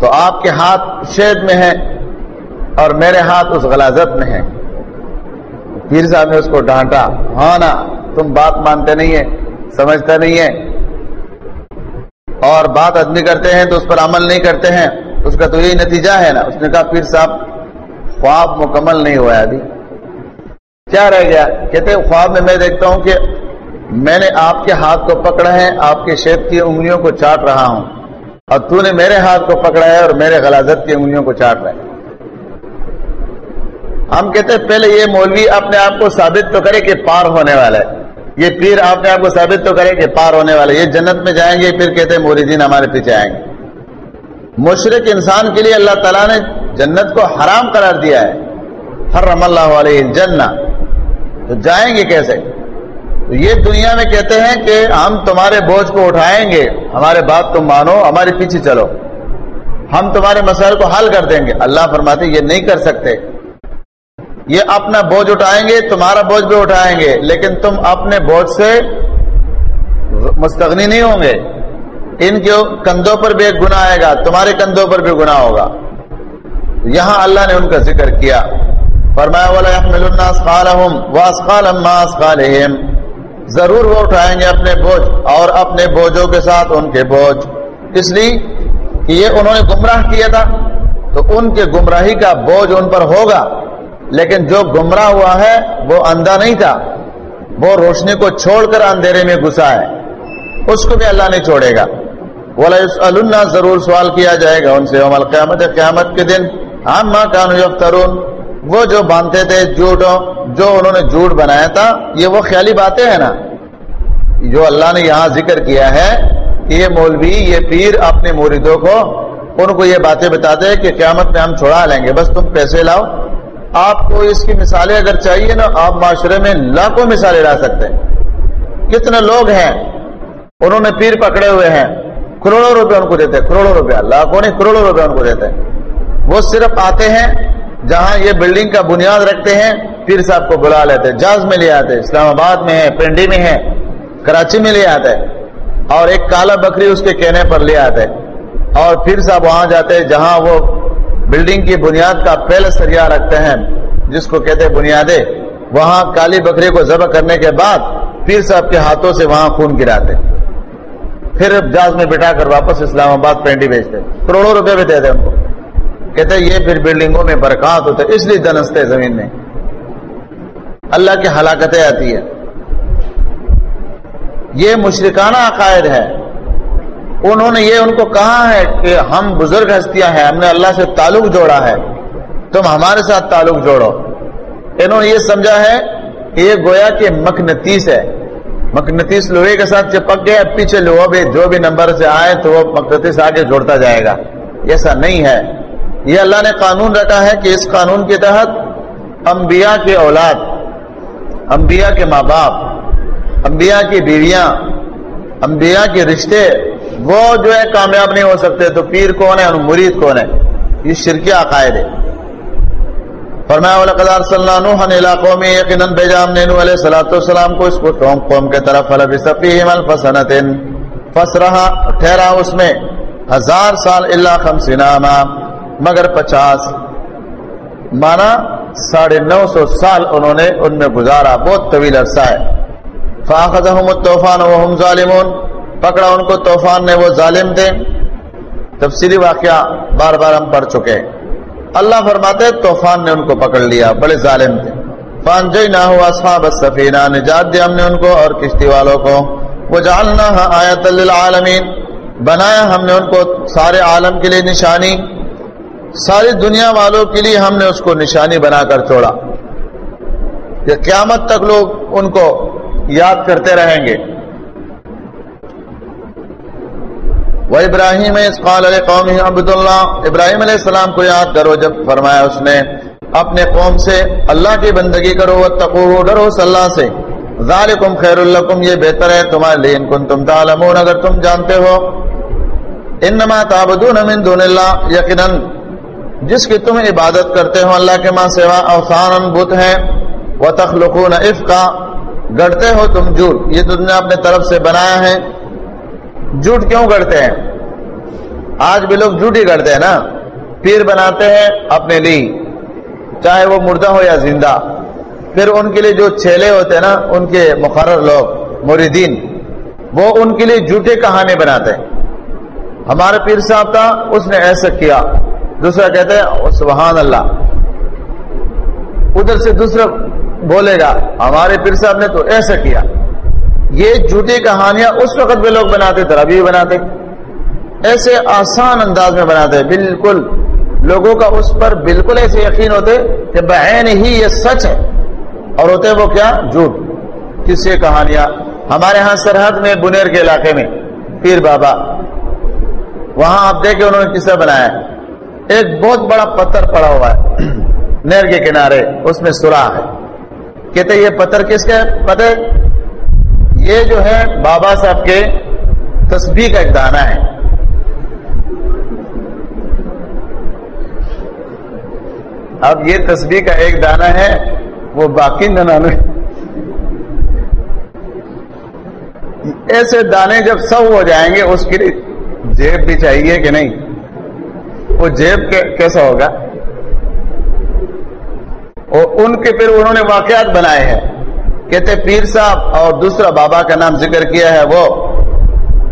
تو آپ کے ہاتھ شید میں ہے اور میرے ہاتھ اس غلازت میں ہے۔ پیر صاحب نے اس کو ڈانٹا ہاں نا، تم بات مانتے نہیں ہے سمجھتے نہیں ہے اور بات آدمی کرتے ہیں تو اس پر عمل نہیں کرتے ہیں۔ اس کا تو یہی نتیجہ ہے نا۔ اس نے کہا، پیر صاحب، خواب مکمل نہیں ہوا ابھی۔ کیا رہ گیا؟ کہتے خواب میں میں دیکھتا ہوں کہ میں نے آپ کے ہاتھ کو پکڑا ہے، آپ کے شیپ کی انگلیوں کو چاٹ رہا ہوں۔ اور تو نے میرے ہاتھ کو پکڑا ہے اور میرے غلازت کی انگلیوں کو چاٹ رہے ہم کہتے ہیں پہلے یہ مولوی اپنے آپ کو ثابت تو کرے کہ پار ہونے والا ہے۔ یہ پیر اپنے آپ کو ثابت تو کرے کہ پار ہونے والا ہے۔ یہ جنت میں جائیں گے، پھر کہتے ہیں موریدین ہمارے پیچھے آئیں گے۔ مشرق انسان کے لیے اللہ تعالیٰ نے جنت کو حرام قرار دیا ہے۔ حرم اللہ علیہ جنا تو جائیں گے کیسے؟ تو یہ دنیا میں کہتے ہیں کہ ہم تمہارے بوجھ کو اٹھائیں گے، ہمارے بات تم مانو، ہمارے پیچھے چلو۔ ہم تمہارے مسائل کو حل کر دیں گے۔ اللہ فرماتے یہ نہیں کر سکتے۔ یہ اپنا بوجھ اٹھائیں گے، تمہارا بوجھ بھی اٹھائیں گے، لیکن تم اپنے بوجھ سے مستغنی نہیں ہوں گے۔ ان کے کندھوں پر بھی ایک گنا آئے گا، تمہارے کندھوں پر بھی گنا ہوگا۔ یہاں اللہ نے ان کا ذکر کیا۔ فرمایا ضرور وہ اٹھائیں گے اپنے بوجھ اور اپنے بوجھوں کے ساتھ ان کے بوجھ۔ اس لیے کہ یہ انہوں نے گمراہ کیا تھا، تو ان کے گمراہی کا بوجھ ان پر ہوگا۔ لیکن جو گمراہ ہوا ہے، وہ اندھا نہیں تھا۔ وہ روشنی کو چھوڑ کر اندھیرے میں گھسا ہے۔ اس کو بھی اللہ نہیں چھوڑے گا۔ اللہ ضرور سوال کیا جائے گا ان سے۔ قیامت قیامت کے دن ہم ماں کانو یفترون وہ جو باندھتے تھے جھوٹ جو انہوں نے جھوٹ بنایا تھا، یہ وہ خیالی باتیں ہیں نا۔ جو اللہ نے یہاں ذکر کیا ہے کہ یہ مولوی، یہ پیر اپنے موریدوں کو، ان کو یہ باتیں بتاتے کہ قیامت میں ہم چھوڑا لیں گے۔ بس تم پیسے لاؤ۔ آپ کو اس کی مثالیں اگر چاہیے نا، آپ معاشرے میں لاکھوں مثالیں لا سکتے ہیں۔ کتنے لوگ ہیں، انہوں نے پیر پکڑے ہوئے ہیں، کروڑوں روپے ان کو دیتے کروڑوں روپیہ لاکھوں نہیں، کروڑوں روپے ان کو دیتے وہ صرف آتے ہیں جہاں یہ بلڈنگ کا بنیاد رکھتے ہیں، پیر صاحب کو بلا لیتے، جاز میں لے آتے، اسلام آباد میں ہے، پنڈی میں ہے، کراچی میں لے آتے، اور ایک کالا بکری اس کے کہنے پر لے آتے۔ اور پھر صاحب وہاں جاتے، جہاں وہ بلڈنگ کی بنیاد کا پہلے سریا رکھتے ہیں، جس کو کہتے ہیں بنیادیں۔ وہاں کالی بکری کو ذبح کرنے کے بعد پیر صاحب کے ہاتھوں سے وہاں خون گراتے۔ پھر جاز میں بٹھا کر واپس اسلام آباد پینٹی بیچتے کروڑوں روپے بھی دیتے ان کو۔ کہتے یہ پھر بلڈنگوں میں برکات ہوتے اس لیے دنستے زمین میں۔ اللہ کی ہلاکتیں آتی ہے یہ مشرکانہ عقائد ہے۔ انہوں نے یہ ان کو کہا ہے کہ ہم بزرگ ہستیاں ہیں، ہم نے اللہ سے تعلق جوڑا ہے۔ تم ہمارے ساتھ تعلق جوڑو۔ انہوں نے یہ سمجھا ہے کہ یہ گویا کہ مکنتیس ہے۔ مکنتیس لوہے کے ساتھ چپک گیا پیچھے لوہا بھی جو بھی نمبر سے آئے تو وہ مکنتیس آگے جوڑتا جائے گا۔ ایسا نہیں ہے۔ یہ اللہ نے قانون رکھا ہے کہ اس قانون کے تحت انبیاء کے اولاد، انبیاء کے ماں باپ، انبیاء کی بیویاں، انبیاء کے رشتے وہ جو ہے کامیاب نہیں ہو سکتے، تو پیر کون ہے اور مرید کون ہے؟ یہ شرکی عقائد ہے۔ فرمایا، وَلَقَدْ أَرْسَلْنَا نُوحًا إِلَىٰ قَوْمِهِ يَقِينًا بھیجا ہم نے نوح علیہ الصلوۃ والسلام کو، اس کو قوم قوم کے طرف، فلبث فِيهِمْ أَلْفَ سَنَةٍ ٹھہرا اس میں ہزار سال الا خمسین مگر پچاس۔ مانا ساڑھے نو سو سال انہوں نے ان میں گزارا، بہت طویل عرصہ ہے۔ فاخذهم الطوفان وهم ظالمون۔ پکڑا ان کو طوفان نے، وہ ظالم تھے۔ تفصیلی واقعہ بار بار ہم پڑھ چکے اللہ فرماتے طوفان نے ان کو پکڑ لیا، بڑے ظالم تھے۔ فان جی نہ ہوا صحاب السفینہ نجات دیا ہم نے ان کو اور کشتی والوں کو۔ وہ جالنا آیت للعالمین بنایا ہم نے ان کو سارے عالم کے لیے نشانی۔ ساری دنیا والوں کے لیے ہم نے اس کو نشانی بنا کر چھوڑا کہ قیامت تک لوگ ان کو یاد کرتے رہیں گے۔ وہ ابراہیم علیہ قوم عبد اللہ ابراہیم علیہ السلام کو یاد کرو جب فرمایا اس نے، اپنے قوم سے اللہ کی بندگی کرو وہ تقو ڈرو اللہ سے۔ ذالکم خیر الکم یہ بہتر ہے۔ تمہارے لیے کن تم تعلمون، اگر تم جانتے ہو۔ انما تعبدون من دون اللہ، یقیناً جس کی تم عبادت کرتے ہو اللہ کے ماں سوا اوسان بت ہے وہ تخلقون افقا گڑتے ہو تم جھوٹ۔ یہ تم نے اپنے طرف سے بنایا ہے۔ جھوٹ کیوں کرتے ہیں؟ آج بھی لوگ جھوٹ ہی کرتے ہیں نا۔ پیر بناتے ہیں اپنے لیے، چاہے وہ مردہ ہو یا زندہ۔ پھر ان کے لیے جو چھیلے ہوتے ہیں نا، ان کے مقرر لوگ، مریدین، وہ ان کے لیے جھوٹے کہانی بناتے ہیں۔ ہمارے پیر صاحب تھا، اس نے ایسا کیا۔ دوسرا کہتے ہیں سبحان اللہ. ادھر سے دوسرا بولے گا، ہمارے پیر صاحب نے تو ایسا کیا. یہ جھوٹی کہانیاں اس وقت بھی لوگ بناتے تھے ابھی بناتے ایسے آسان انداز میں بناتے بالکل لوگوں کا اس پر بالکل ایسے یقین ہوتے کہ بہن ہی یہ سچ ہے۔ اور ہوتے وہ کیا؟ جھوٹ۔ کس سے کہانیاں؟ ہمارے ہاں سرحد میں بنیر کے علاقے میں، پیر بابا۔ وہاں آپ دیکھیں انہوں نے کس طرح بنایا ایک بہت بڑا پتھر پڑا ہوا ہے، نہر کے کنارے، اس میں سوراخ ہے۔ کہتے یہ پتھر کس کا ہے؟ پتہ یہ جو ہے بابا صاحب کے تسبیح کا ایک دانہ ہے۔ اب یہ تسبیح کا ایک دانہ ہے، وہ باقی ننانوے۔ ایسے دانے جب سب ہو جائیں گے، اس کے لیے جیب بھی چاہیے کہ نہیں؟ وہ جیب کیسا ہوگا؟ اور ان کے پھر انہوں نے واقعات بنائے ہیں۔ کہتے پیر صاحب اور دوسرا بابا کا نام ذکر کیا ہے وہ۔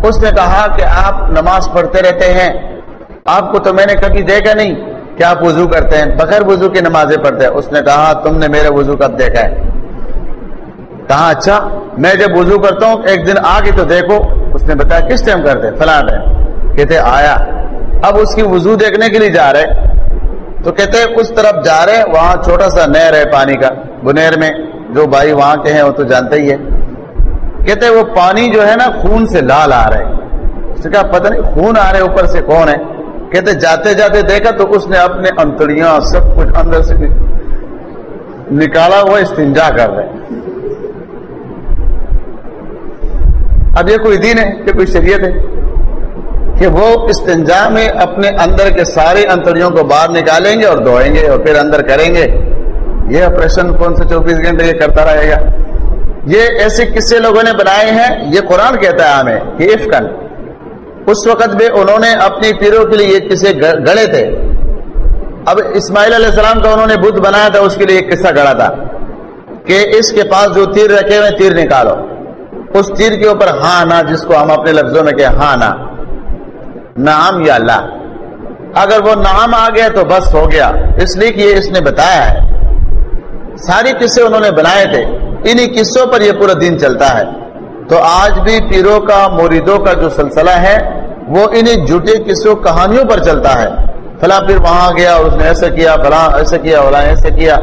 اس نے کہا کہ آپ نماز پڑھتے رہتے ہیں۔ آپ کو تو میں نے کبھی دیکھا نہیں کیا آپ وضو کرتے ہیں۔ بغیر وضو کی نمازیں پڑھتے ہیں۔ اس نے کہا، تم نے میرے وضو کب دیکھا ہے؟ کہا اچھا میں جب وضو کرتا ہوں، ایک دن آگے تو دیکھو۔ اس نے بتایا، کس ٹائم کرتے فلاں کہتے آیا۔ اب اس کی وضو دیکھنے کے لیے جا رہے تو کہتے اس طرف جا رہے وہاں چھوٹا سا نہر ہے پانی کا، بنیر میں۔ جو بھائی وہاں کے ہیں، وہ تو جانتے ہی ہے کہتے وہ پانی جو ہے نا، خون سے لال آ رہے اس نے کہا، پتہ نہیں خون آ رہے اوپر سے کون ہے۔ کہتے جاتے جاتے دیکھا تو اس نے اپنے انتڑیاں سب کچھ اندر سے نکالا، وہ استنجا کر رہے اب یہ کوئی دین ہے؟ کہ کوئی شریعت ہے؟ کہ وہ استنجا میں اپنے اندر کے سارے انتڑیوں کو باہر نکالیں گے اور دھوئیں گے اور پھر اندر کریں گے۔ یہ آپریشن کون سے چوبیس گھنٹے یہ کرتا رہے گا؟ یہ ایسے کسے لوگوں نے بنائے ہیں، یہ قرآن کہتا ہے ہمیں کہ افکن اس وقت بھی انہوں نے اپنی پیروں کے لیے یہ کسے گڑے تھے۔ اب اسماعیل علیہ السلام کا انہوں نے بدھ بنایا تھا، اس کے لیے ایک قصہ گڑا تھا کہ اس کے پاس جو تیر رکھے ہوئے تیر نکالو۔ اس تیر کے اوپر ہاں نہ جس کو ہم اپنے لفظوں میں کہ ہاں نہ نام یا اللہ اگر وہ نام آ گیا تو بس ہو گیا۔ اس لیے کہ یہ اس نے بتایا ہے۔ ساری قصے انہوں نے بنائے تھے۔ انہی قصوں پر یہ پورا دن چلتا ہے۔ تو آج بھی پیروں کا موریدوں کا جو سلسلہ ہے، وہ انہیں جھوٹے قصوں، کہانیوں پر چلتا ہے۔ فلاں پھر وہاں گیا اور اس نے ایسا کیا، فلاں ایسا کیا، فلاں ایسا کیا۔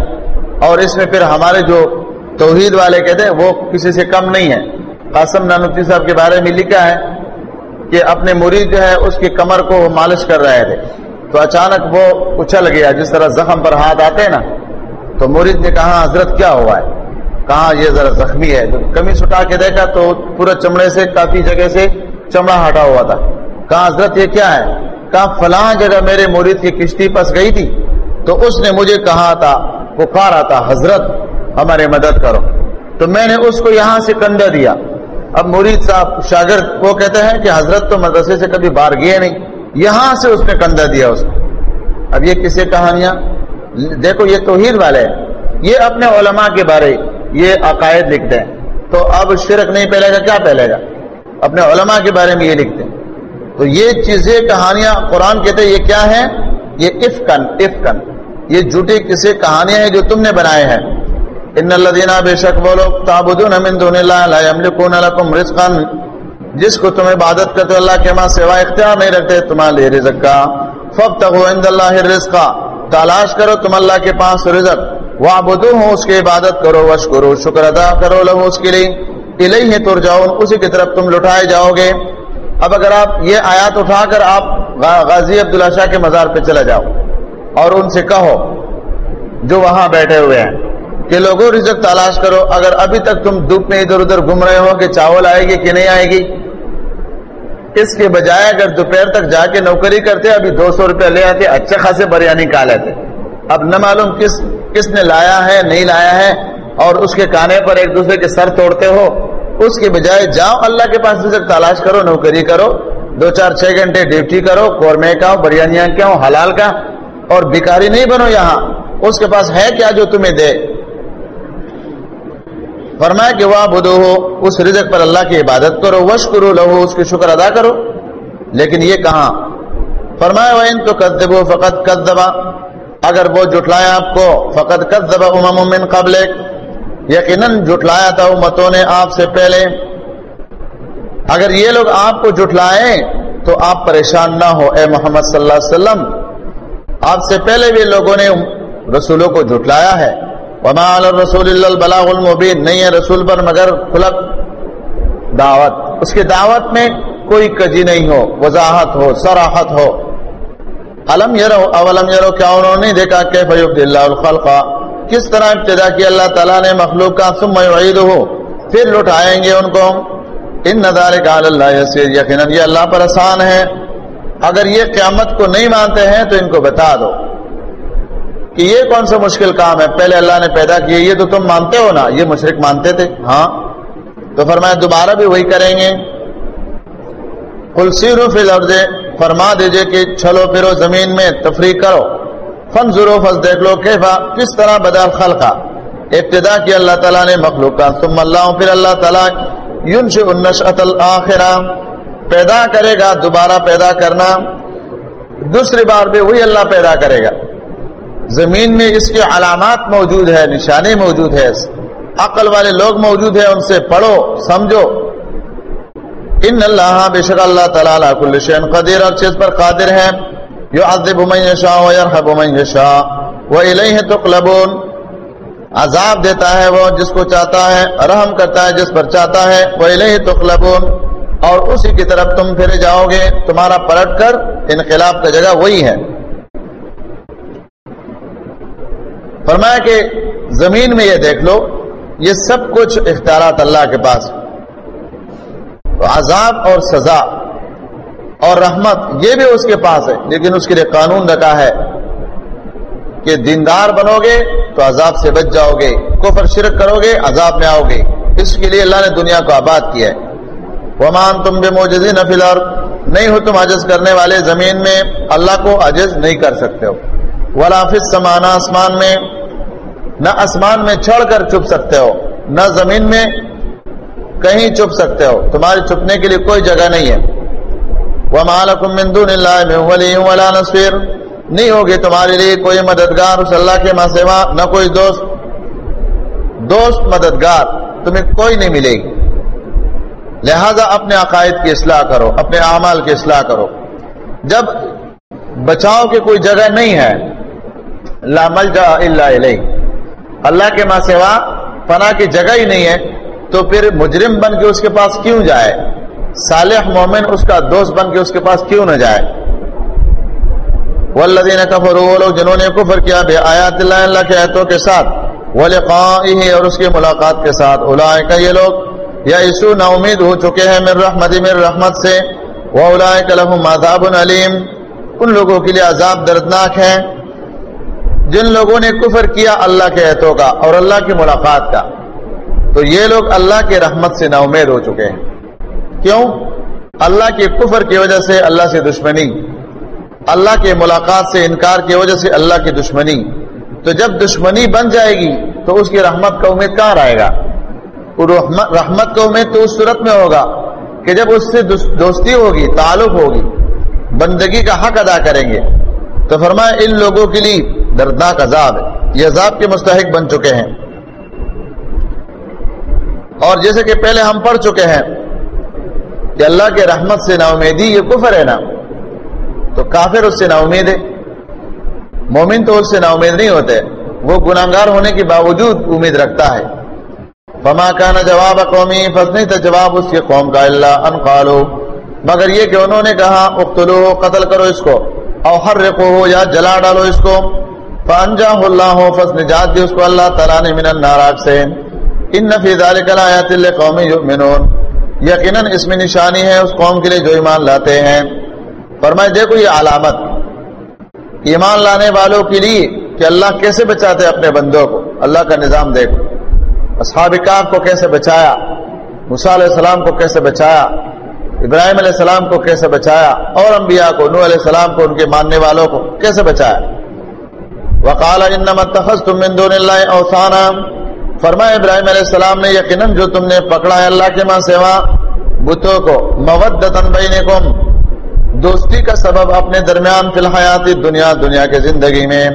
اور اس میں پھر ہمارے جو توحید والے کہتے ہیں، وہ کسی سے کم نہیں ہے قاسم نانوتی صاحب کے بارے میں لکھا ہے۔ کہ اپنے مرید جو ہے اس کی کمر کو مالش کر رہے تھے۔ تو اچانک وہ اچھل گیا۔ جس طرح زخم پر ہاتھ آتے نا، تو مرید نے کہا ہاں، حضرت، کیا ہوا ہے؟ کہا، یہ ذرا زخمی ہے۔ جب کمی سٹا کے دیکھا تو پورا چمڑے سے، کافی جگہ سے چمڑا ہٹا ہوا تھا۔ کہا، حضرت، یہ کیا ہے؟ کہا، فلاں جگہ میرے مرید کی کشتی پس گئی تھی۔ تو اس نے مجھے کہا تھا، پکارا تھا، حضرت، ہماری مدد کرو۔ تو میں نے اس کو یہاں سے کندھا دیا۔ اب مرید صاحب شاگرد وہ کہتے ہیں کہ حضرت تو مدرسے سے کبھی باہر گئے نہیں، یہاں سے اس نے کندھا دیا اس کو۔ اب یہ کسے کہانیاں؟ دیکھو یہ توحید والے ہیں۔ یہ اپنے علماء کے بارے یہ عقائد لکھتے ہیں۔ تو اب شرک نہیں پھیلے گا، کیا پھیلے گا؟ اپنے علماء کے بارے میں یہ لکھتے ہیں۔ تو یہ چیزیں، کہانیاں قرآن کہتے ہیں، یہ کیا ہے یہ افکن افکن یہ جھوٹی کسی کہانیاں ہیں جو تم نے بنائے ہیں۔ ان الذين بے شک وہ لوگ تعبدون من دون الله لا يملكون لكم رزقا۔ جس کو تم عبادت کرتے اللہ کے ماں سوا اختیار نہیں رکھتے، تمہارے لیے رزق کا۔ فابتغوا عند الله الرزق۔ تلاش کرو تم اللہ کے پاس رزق۔ واعبدوه، اس کی عبادت کرو وشکرو شکر ادا کرو لو اس کے لیے۔ الیہ ترجعون، اسی کی طرف تم لٹائے جاؤ گے۔ اب اگر آپ یہ آیات اٹھا کر آپ غازی عبداللہ شاہ کے مزار پہ چلا جاؤ اور ان سے کہو جو وہاں بیٹھے ہوئے ہیں۔ کہ لوگوں رزق تلاش کرو، اگر ابھی تک تم دھوپ میں ادھر ادھر گھوم رہے ہو کہ چاول آئے گی کہ نہیں آئے گی؟ اس کے بجائے اگر دوپہر تک جا کے نوکری کرتے، ابھی دو سو روپیہ لے آتے، اچھے خاصے بریانی کھا لیتے۔ اب نہ معلوم کس کس نے لایا ہے، نہیں لایا ہے، اور اس کے کانے پر ایک دوسرے کے سر توڑتے ہو۔ اس کے بجائے جاؤ، اللہ کے پاس رزق تلاش کرو، نوکری کرو۔ دو چار چھ گھنٹے ڈیوٹی کرو، قورمے کا بریانیاں کیا حلال کا اور بیکاری نہیں بنو یہاں۔ اس کے پاس ہے کیا جو تمہیں دے؟ فرمایا کہ وہ بدو ہو اس رزق پر اللہ کی عبادت کرو وش کرو لہو اس کی شکر ادا کرو۔ لیکن یہ کہاں؟ فرمایا وہ ان تو کدبو فقط کدبا اگر وہ جٹلایا آپ کو فقط کدبا امم من قبل یقیناً جٹلایا تھا امتوں نے آپ سے پہلے۔ اگر یہ لوگ آپ کو جٹلائیں تو آپ پریشان نہ ہو۔ اے محمد صلی اللہ علیہ وسلم، آپ سے پہلے بھی لوگوں نے رسولوں کو جٹلایا ہے۔ وما رسول البلاغ المبین. نہیں ہے رسول پر مگر کھلک دعوت. اس کی دعوت میں کوئی کجی نہیں ہو، وضاحت ہو سراحت ہو. علم یرو، اولم یرو کیا انہوں نے دیکھا کہ فیوب اللہ الخلق. کس طرح ابتدا کی اللہ تعالیٰ نے مخلوق کا، ثم یعید پھر لٹائیں گے ان کو. ان نظار قال اللہ یسیر، یقیناً یہ اللہ پر آسان ہے. اگر یہ قیامت کو نہیں مانتے ہیں تو ان کو بتا دو. کہ یہ کون سا مشکل کام ہے؟ پہلے اللہ نے پیدا کیا یہ تو تم مانتے ہو نا؟ یہ مشرق مانتے تھے۔ ہاں؟ تو فرمایا دوبارہ بھی وہی کریں گے۔ فی لفظ فرما دیجیے کہ چلو پھرو زمین میں تفریح کرو۔ فن ضرو فس دیکھ لو کہ کس طرح بدل خلقا۔ ابتدا کی اللہ تعالیٰ نے مخلوق کا ثم اللہ، پھر اللہ تعالیٰ یونش النشأت الاخرہ پیدا کرے گا، دوبارہ پیدا کرنا۔ دوسری بار بھی وہی اللہ پیدا کرے گا۔ زمین میں اس کے علامات موجود ہے نشانی موجود ہے عقل والے لوگ موجود ہیں، ان سے پڑھو، سمجھو۔ ان اللہ بے شک اللہ تعالیٰ کل شین قدیر، اور چیز پر قادر ہے یو عذب من یشاء و یرحب من یشاء و الیہ تقلبون۔ عذاب دیتا ہے وہ جس کو چاہتا ہے، رحم کرتا ہے جس پر چاہتا ہے۔ وہ الیہ تقلبون۔ اور اسی کی طرف تم پھر جاؤ گے، تمہارا پلٹ کر انقلاب کا جگہ وہی ہے۔ فرمایا کہ زمین میں یہ دیکھ لو، یہ سب کچھ اختیارات اللہ کے پاس تو عذاب اور سزا اور رحمت یہ بھی اس کے پاس ہے، لیکن اس کے لیے قانون رکھا ہے کہ دیندار بنو گے تو عذاب سے بچ جاؤ گے، کفر شرک کرو گے، عذاب میں آؤ گے۔ اس کے لیے اللہ نے دنیا کو آباد کیا ہے۔ ومان تم بے موجزی نفل اور نہیں ہو تم عجز کرنے والے زمین میں، اللہ کو عجز نہیں کر سکتے ہو۔ ولافظ سمانا آسمان میں، نہ آسمان میں چڑھ کر چپ سکتے ہو، نہ زمین میں کہیں چپ سکتے ہو۔ تمہاری چھپنے کے لیے کوئی جگہ نہیں ہے۔ وَمَا مِن دُونِ اللَّهِ مِن وَلِيٍّ وَلَا نہیں ہوگی تمہارے لیے کوئی مددگار اس اللہ کے ماں سوا، نہ کوئی دوست۔ دوست مددگار، تمہیں کوئی نہیں ملے گی۔ لہذا اپنے عقائد کی اصلاح کرو، اپنے اعمال کی اصلاح کرو۔ جب بچاؤ کی کوئی جگہ نہیں ہے لا ملجا الا الیہ اللہ کے ماں سوا پناہ کی جگہ ہی نہیں ہے، تو پھر مجرم بن کے اس کے پاس کیوں جائے؟ صالح مومن اس کا دوست بن کے اس کے پاس کیوں نہ جائے؟ والذین کفروا، وہ لوگ جنہوں نے کفر کیا بے آیات اللہ اللہ کے آیتوں کے ساتھ، ولقائه اور اس کی ملاقات کے ساتھ اولئک یہ لوگ یا یسو نا امید ہو چکے ہیں من رحمت من رحمت سے وہ واولئک لهم عذاب علیم۔ ان لوگوں کے لیے عذاب دردناک ہے۔ جن لوگوں نے کفر کیا اللہ کے ایتوں کا اور اللہ کی ملاقات کا، تو یہ لوگ اللہ کی رحمت سے نا امید ہو چکے ہیں۔ کیوں؟ اللہ کے کفر کی وجہ سے اللہ سے دشمنی، اللہ کے ملاقات سے انکار کی وجہ سے اللہ کی دشمنی۔ تو جب دشمنی بن جائے گی، تو اس کی رحمت کا امید کہاں رہے گا؟ رحمت کا امید تو اس صورت میں ہوگا کہ جب اس سے دوستی ہوگی، تعلق ہوگی، بندگی کا حق ادا کریں گے۔ تو فرمایا، ان لوگوں کے لیے دردناک عذاب ہے۔ یہ عذاب کے مستحق بن چکے ہیں۔ اور جیسے کہ پہلے ہم پڑھ چکے ہیں کہ اللہ کے رحمت سے نا امیدی یہ کفر ہے نا۔ تو کافر اس سے نا امید ہے۔ مومن تو اس سے نا امید نہیں ہوتے۔ وہ گناگار ہونے کے باوجود امید رکھتا ہے۔ فما کا نہ جواب قومی فسنی تھا جواب اس کے قوم کا اللہ ان قالو مگر یہ کہ انہوں نے کہا اختلو قتل کرو اس کو او ہر یا جلا ڈالو اس کو۔ فانجا اللہ فس نجات دی اس کو اللہ تعالیٰ نے من النار سے۔ ان فی ذالک الایات لقوم یؤمنون۔ یقینا اس میں نشانی ہے اس قوم کے لیے جو ایمان لاتے ہیں۔ فرمائے، دیکھو یہ علامت۔ ایمان لانے والوں کے لیے کہ اللہ کیسے بچاتے اپنے بندوں کو؟ اللہ کا نظام دیکھو۔ اصحاب کاف کو کیسے بچایا؟ موسیٰ علیہ السلام کو کیسے بچایا؟ ابراہیم علیہ السلام کو کیسے بچایا؟ اور انبیاء کو نو علیہ السلام کو، ان کے ماننے والوں کو کیسے بچایا؟ وقال انما اتخذتم من دون الله اوثانا. فرمایا ابراہیم علیہ السلام نے یقیناً جو تم نے پکڑا ہے اللہ کے ماں سوا بتوں کو مودتن بینکم، دوستی کا سبب اپنے درمیان فی الحیات دنیا دنیا کے زندگی میں۔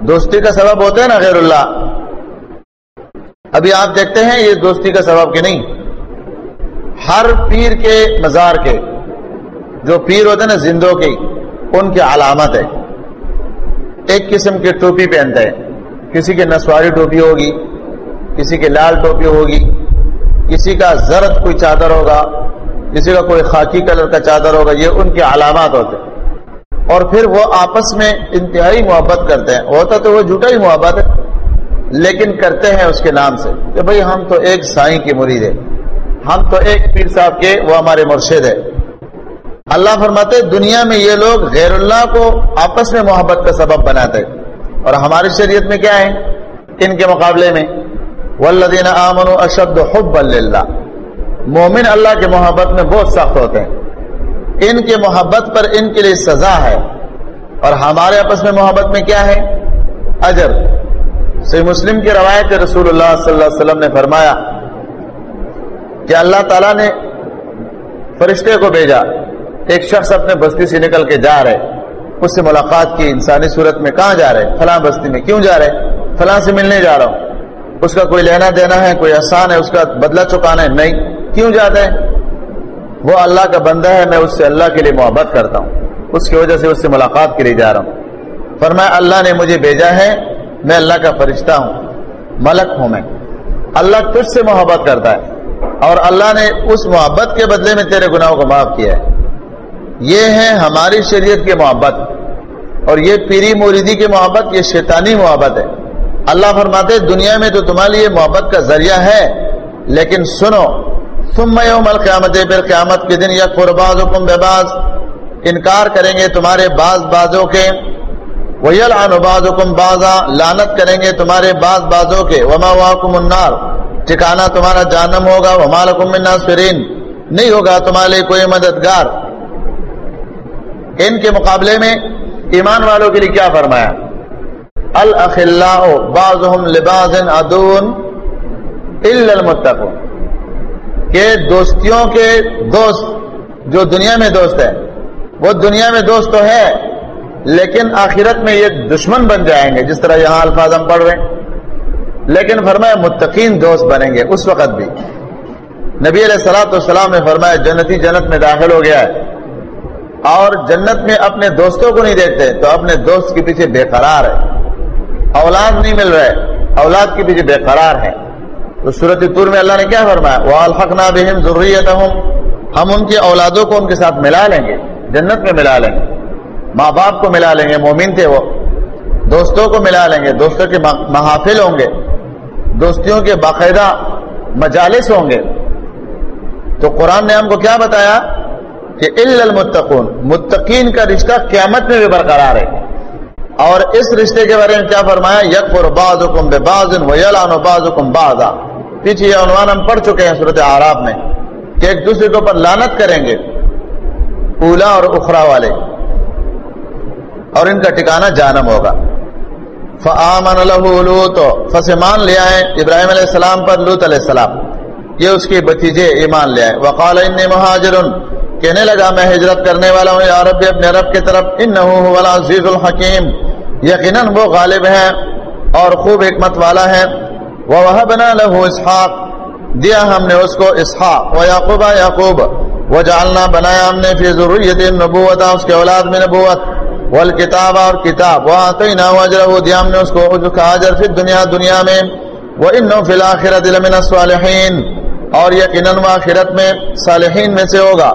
دوستی کا سبب ہوتے ہیں نا غیر اللہ۔ ابھی آپ دیکھتے ہیں یہ دوستی کا سبب کہ نہیں۔ ہر پیر کے مزار کے، جو پیر ہوتے ہیں نا زندوں کی ان کی علامت ہے۔ ایک قسم کی ٹوپی پہنتے ہیں کسی کی نسواری ٹوپی ہوگی، کسی کی لال ٹوپی ہوگی، کسی کا زرد کوئی چادر ہوگا، کسی کا کوئی خاکی کلر کا چادر ہوگا، یہ ان کے علامات ہوتے ہیں۔ اور پھر وہ آپس میں انتہائی محبت کرتے ہیں۔ ہوتا تو وہ جھوٹا ہی محبت ہے، لیکن کرتے ہیں اس کے نام سے۔ کہ بھئی ہم تو ایک سائیں کی مرید ہے ہم تو ایک پیر صاحب کے وہ ہمارے مرشد ہے اللہ فرماتے دنیا میں یہ لوگ غیر اللہ کو آپس میں محبت کا سبب بناتے اور ہماری شریعت میں کیا ہے؟ ان کے مقابلے میں۔ والذین آمنوا اشد حب اللہ مومن اللہ کے محبت میں بہت سخت ہوتے ہیں۔ ان کے محبت پر ان کے لیے سزا ہے۔ اور ہمارے آپس میں محبت میں کیا ہے؟ اجر۔ سی مسلم کی روایت رسول اللہ صلی اللہ علیہ وسلم نے فرمایا کہ اللہ تعالیٰ نے فرشتے کو بھیجا۔ ایک شخص اپنے بستی سے نکل کے جا رہے، اس سے ملاقات کی انسانی صورت میں کہاں جا رہے؟ فلاں بستی میں کیوں جا رہے؟ فلاں سے ملنے جا رہا ہوں۔ اس کا کوئی لینا دینا ہے، کوئی آسان ہے، اس کا بدلہ چکانا ہے؟ نہیں۔ کیوں جاتا ہے؟ وہ اللہ کا بندہ ہے، میں اس سے اللہ کے لیے محبت کرتا ہوں۔ اس کی وجہ سے اس سے ملاقات کے لیے جا رہا ہوں۔ فرمایا، اللہ نے مجھے بھیجا ہے، میں اللہ کا فرشتہ ہوں، ملک ہوں میں۔ اللہ تجھ سے محبت کرتا ہے اور اللہ نے اس محبت کے بدلے میں تیرے گناہوں کو معاف کیا ہے۔ یہ ہے ہماری شریعت کی محبت اور یہ پیری موریدی کی محبت، یہ شیطانی محبت ہے۔ اللہ فرماتے دنیا میں تو تمہارے لیے محبت کا ذریعہ ہے، لیکن سنو۔ ثم یوم القیامت، پھر قیامت کے دن یک فرباز بے باز انکار کریں گے تمہارے بعض بازوں کے۔ ویلعن بعضکم بعضا۔ لعنت کریں گے تمہارے بعض بازوں کے۔ وما واکم النار۔ ٹھکانہ تمہارا جہنم ہوگا۔ وما لکم من ناصرین نہیں ہوگا تمہارے کوئی مددگار۔ ان کے مقابلے میں ایمان والوں کے لیے کیا فرمایا؟ الاخلاء بعضهم لبعض عدون الا المتقون۔ کہ دوستیوں کے دوست، جو دنیا میں دوست ہے وہ دنیا میں دوست تو ہے لیکن آخرت میں یہ دشمن بن جائیں گے، جس طرح یہاں الفاظ ہم پڑھ رہے ہیں۔ لیکن فرمایا متقین دوست بنیں گے، اس وقت بھی۔ نبی علیہ السلاۃ والسلام نے فرمایا جنتی جنت میں داخل ہو گیا ہے۔ اور جنت میں اپنے دوستوں کو نہیں دیکھتے، تو اپنے دوست کے پیچھے بے قرار ہے۔ اولاد نہیں مل رہے، اولاد کے پیچھے بے قرار ہے تو صورت طور میں اللہ نے کیا فرمایا؟ وہ الحقنا بہم ضروریت ہم ان کی اولادوں کو ان کے ساتھ ملا لیں گے، جنت میں ملا لیں گے۔ ماں باپ کو ملا لیں گے، مومن تھے وہ۔ دوستوں کو ملا لیں گے، دوستوں کے محافل ہوں گے۔ دوستیوں کے باقاعدہ مجالس ہوں گے۔ تو قرآن نے ہم کو کیا بتایا؟ کہ المتقون، متقین کا رشتہ قیامت میں بھی برقرار ہے۔ اور اس رشتے کے بارے میں کیا فرمایا؟ یکفر بعضکم ببعض ویلعن بعضکم بعضا۔ پیچھے یہ عنوان ہم پڑھ چکے ہیں صورت عراب میں کہ ایک دوسرے کے اوپر لانت کریں گے، اولا اور اخرا والے۔ اور ان کا ٹھکانہ جانم ہوگا۔ فآمن له لوط فسمان لے آئے۔ ابراہیم علیہ السلام پر لوط علیہ السلام۔ یہ اس کے بتیجے ایمان لے آئے۔ وقال انی مہاجر کہنے لگا، میں ہجرت کرنے والا ہوں، یا رب اپنے رب کی طرف انه هو العزیز الحکیم. یقینا وہ غالب ہے اور خوب حکمت والا ہے. ووهبنا له اسحاق، دیا ہم نے اس کو اسحاق و یعقوب یعقوب، وجعلنا بنایا ہم نے فی ذریت النبوت، اس کے اولاد میں نبوت، والکتاب اور کتاب وآتینا وجرہ دیام نے اس کو اجر کا عجر فی الدنیا، دنیا میں. وَإِنَّهُ فِي الْآخِرَةِ لَمِنَ الصَّالِحِينَ، اور یقیناً وہ آخرت میں صالحین میں سے ہوگا.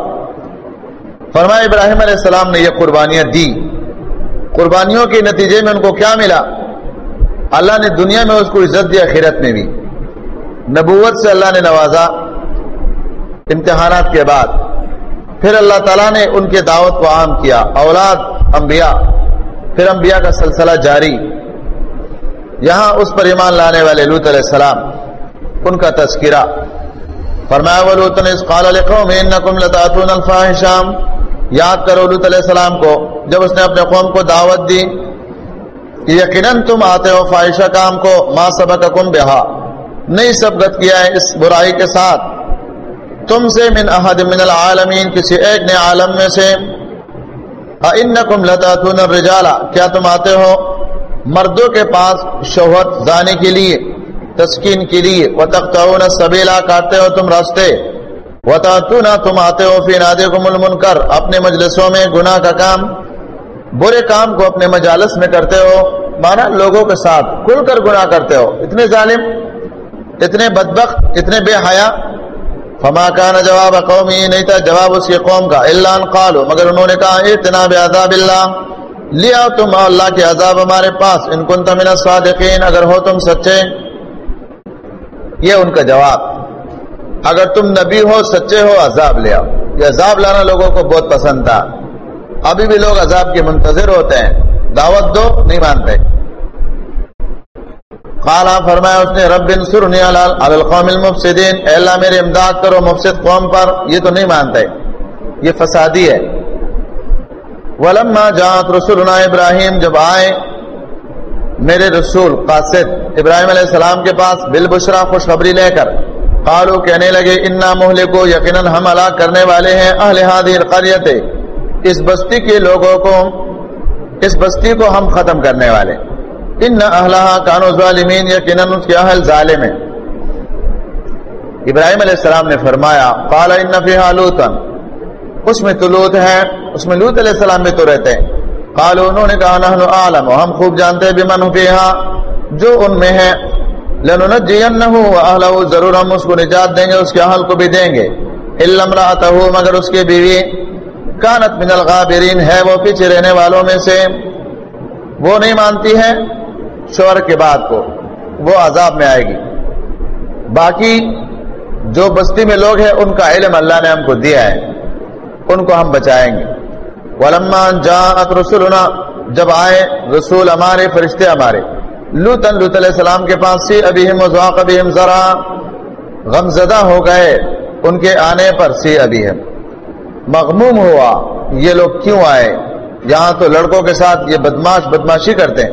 فرمایا ابراہیم علیہ السلام نے یہ قربانیاں دی۔ قربانیوں کے نتیجے میں ان کو کیا ملا؟ اللہ نے دنیا میں اس کو عزت دی، آخرت میں بھی۔ نبوت سے اللہ نے نوازا امتحانات کے بعد۔ پھر اللہ تعالیٰ نے ان کے دعوت کو عام کیا، اولاد، انبیاء۔ پھر انبیاء کا سلسلہ جاری۔ یہاں اس پر ایمان لانے والے لوت علیہ السلام، ان کا تذکرہ۔ فرمایا ولوت نے اس قال لقوم، انکم لتاتون الفاحشام یاد کرو لوت علیہ السلام کو، جب اس نے اپنے قوم کو دعوت دی کہ یقیناً تم آتے ہو فاحشہ کام کو، ما سبقکم بہا، نہیں سبقت کیا ہے اس برائی کے ساتھ۔ تم سے من احد من العالمین، کسی ایک نے عالم میں سے اِنَّكُمْ لَتَاتُونَ الرِّجَالَ، کیا تم آتے ہو مردوں کے پاس شہوت زانے کے لیے، تسکین کے لیے وَتَقْتَعُونَ السَّبِيلَ کاٹتے ہو تم راستے۔ وَتَاتُونَ تم آتے ہو، فی نادیکم المنکر، اپنے مجلسوں میں گناہ کا کام، برے کام کو اپنے مجالس میں کرتے ہو، مانا لوگوں کے ساتھ کھل کر گناہ کرتے ہو، اتنے ظالم، اتنے بدبخت، اتنے بے حیا۔ فما کان جواب قومی، نہیں تھا جواب اس کی قوم کا اللہ ان قالو مگر انہوں نے کہا اتنا بعذاب اللہ۔ لیا تم اللہ کے عذاب ہمارے پاس، ان کنت من الصادقین، اگر ہو تم سچے، یہ ان کا جواب۔ اگر تم نبی ہو، سچے ہو، عذاب لیا یہ عذاب لانا لوگوں کو بہت پسند تھا۔ ابھی بھی لوگ عذاب کے منتظر ہوتے ہیں۔ دعوت دو، نہیں مانتے۔ قالا فرمایا اس نے، رب انصرنی علی القوم المفسدین۔ اے اللہ، میرے امداد کرو مفسد قوم پر۔ یہ تو نہیں مانتے۔ یہ فسادی ہے۔ ولما جاءت رسولنا ابراہیم، جب آئے میرے رسول قاصد ابراہیم علیہ السلام کے پاس، بالبشرا خوشخبری لے کر۔ قالو کہنے لگے، انا مہلکو یقینا ہم ہلاک کرنے والے ہیں اہل هذه القريه اس بستی کے لوگوں کو اس بستی کو ہم ختم کرنے والے ان اہلہ کانو ظالمین، یقیناً اس کے اہل ظالم ہیں۔ ابراہیم علیہ السلام نے فرمایا، قال ان فیہا لوتا۔ اس میں تو لوت ہے، اس میں لوت علیہ السلام بھی تو رہتے ہیں۔ قالو انہوں نے کہا، نحن عالم ہم خوب جانتے ہیں بمن فیہا جو ان میں ہے لننجینہ و اہلہ ضرور ہم اس کو نجات دیں گے، اس کے اہل کو بھی دیں گے۔ الا امرأتہ مگر اس کے بیوی۔ کانت من الغابرین، ہے وہ پیچھے رہنے والوں میں سے۔ وہ نہیں مانتی ہے شور کے بعد کو، وہ عذاب میں آئے گی۔ باقی جو بستی میں لوگ ہیں، ان کا علم اللہ نے ہم کو دیا ہے۔ ان کو ہم بچائیں گے۔ ولما جاءت رسولنا، جب آئے رسول ہمارے، فرشتے ہمارے۔ لوتن لوت علیہ السلام کے پاس سی ابیہم وزواق ابیہم ذرا غمزدہ ہو گئے، ان کے آنے پر سی ابیہم مغموم ہوا، یہ لوگ کیوں آئے؟ یہاں تو لڑکوں کے ساتھ یہ بدماش، بدماشی کرتے ہیں۔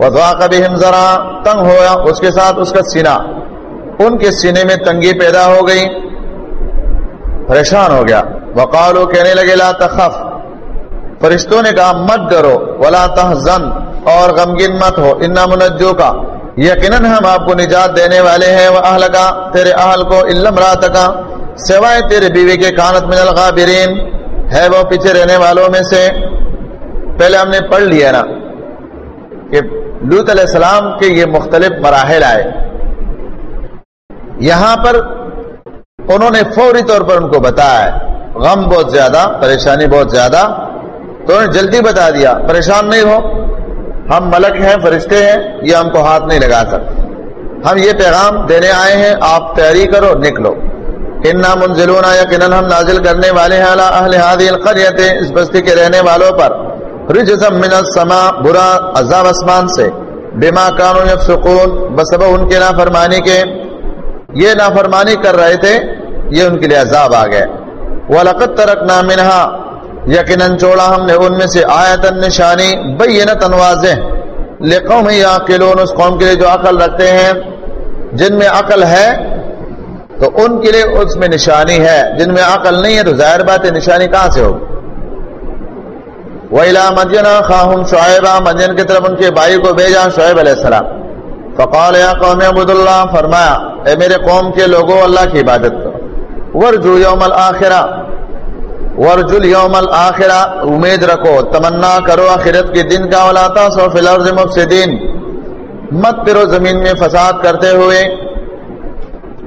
وضواق بہم ذرا تنگ ہوا اس کے ساتھ اس کا سینہ۔ ان کے سینے میں تنگی پیدا ہو گئی، پریشان ہو گیا۔ وقالو، کہنے لگے، لا تخف۔ فرشتوں نے کہا، مت ڈرو، ولا تحزن، اور غمگین مت ہو، انا منجو کا یقیناً ہم آپ کو نجات دینے والے ہیں وہ اہل کا تیرے اہل کو علم رات کا سوائے تیرے بیوی کے کانت من الغابرین۔ ہے وہ پیچھے رہنے والوں میں سے۔ پہلے ہم نے پڑھ لیا نا کہ لوت علیہ السلام کے یہ مختلف مراحل آئے۔ یہاں پر انہوں نے فوری طور پر ان کو بتایا ہے۔ غم بہت زیادہ، پریشانی بہت زیادہ تو انہوں نے جلدی بتا دیا، پریشان نہیں ہو۔ ہم ملک ہیں، فرشتے ہیں، یہ ہم کو ہاتھ نہیں لگا سکتے۔ ہم یہ پیغام دینے آئے ہیں، آپ تیاری کرو، نکلو۔ انا منزلون، یقینا ہم نازل کرنے والے ہیں اہل هذه القريه اس بستی کے رہنے والوں پر۔ رجزا من السماء، برا عذاب اسمان سے۔ بما كانوا يفسقون بسبب ان کے نافرمانی کے۔ یہ نافرمانی کر رہے تھے، یہ ان کے لیے عذاب آ گئے۔ ولقد ترکنا منها یقینا چھوڑا ہم نے ان میں سے آیت نشانی بینت واضح۔ لقوم یعقلون اس قوم کے لیے جو عقل رکھتے ہیں، جن میں عقل ہے، تو ان کے لیے اس میں نشانی ہے۔ جن میں عقل نہیں ہے، تو ظاہر بات ہے، نشانی کہاں سے ہوگی؟ وَإِلَى مَدْيَنَ خَاهُمْ شُعَيْبًا، مدین کی طرف ان کے بھائی کو بھیجا شعیب علیہ السلام۔ فقال یا قوم عبد اللہ، فرمایا، اے میرے قوم کے لوگوں، اللہ کی عبادت کرو۔ ورجو یوم الاخرہ ورجو یوم الاخرہ، امید رکھو، تمنا کرو آخرت کے دن کا ولا تاسو فی الارض مفسدین۔ مت پھرو زمین میں فساد کرتے ہوئے۔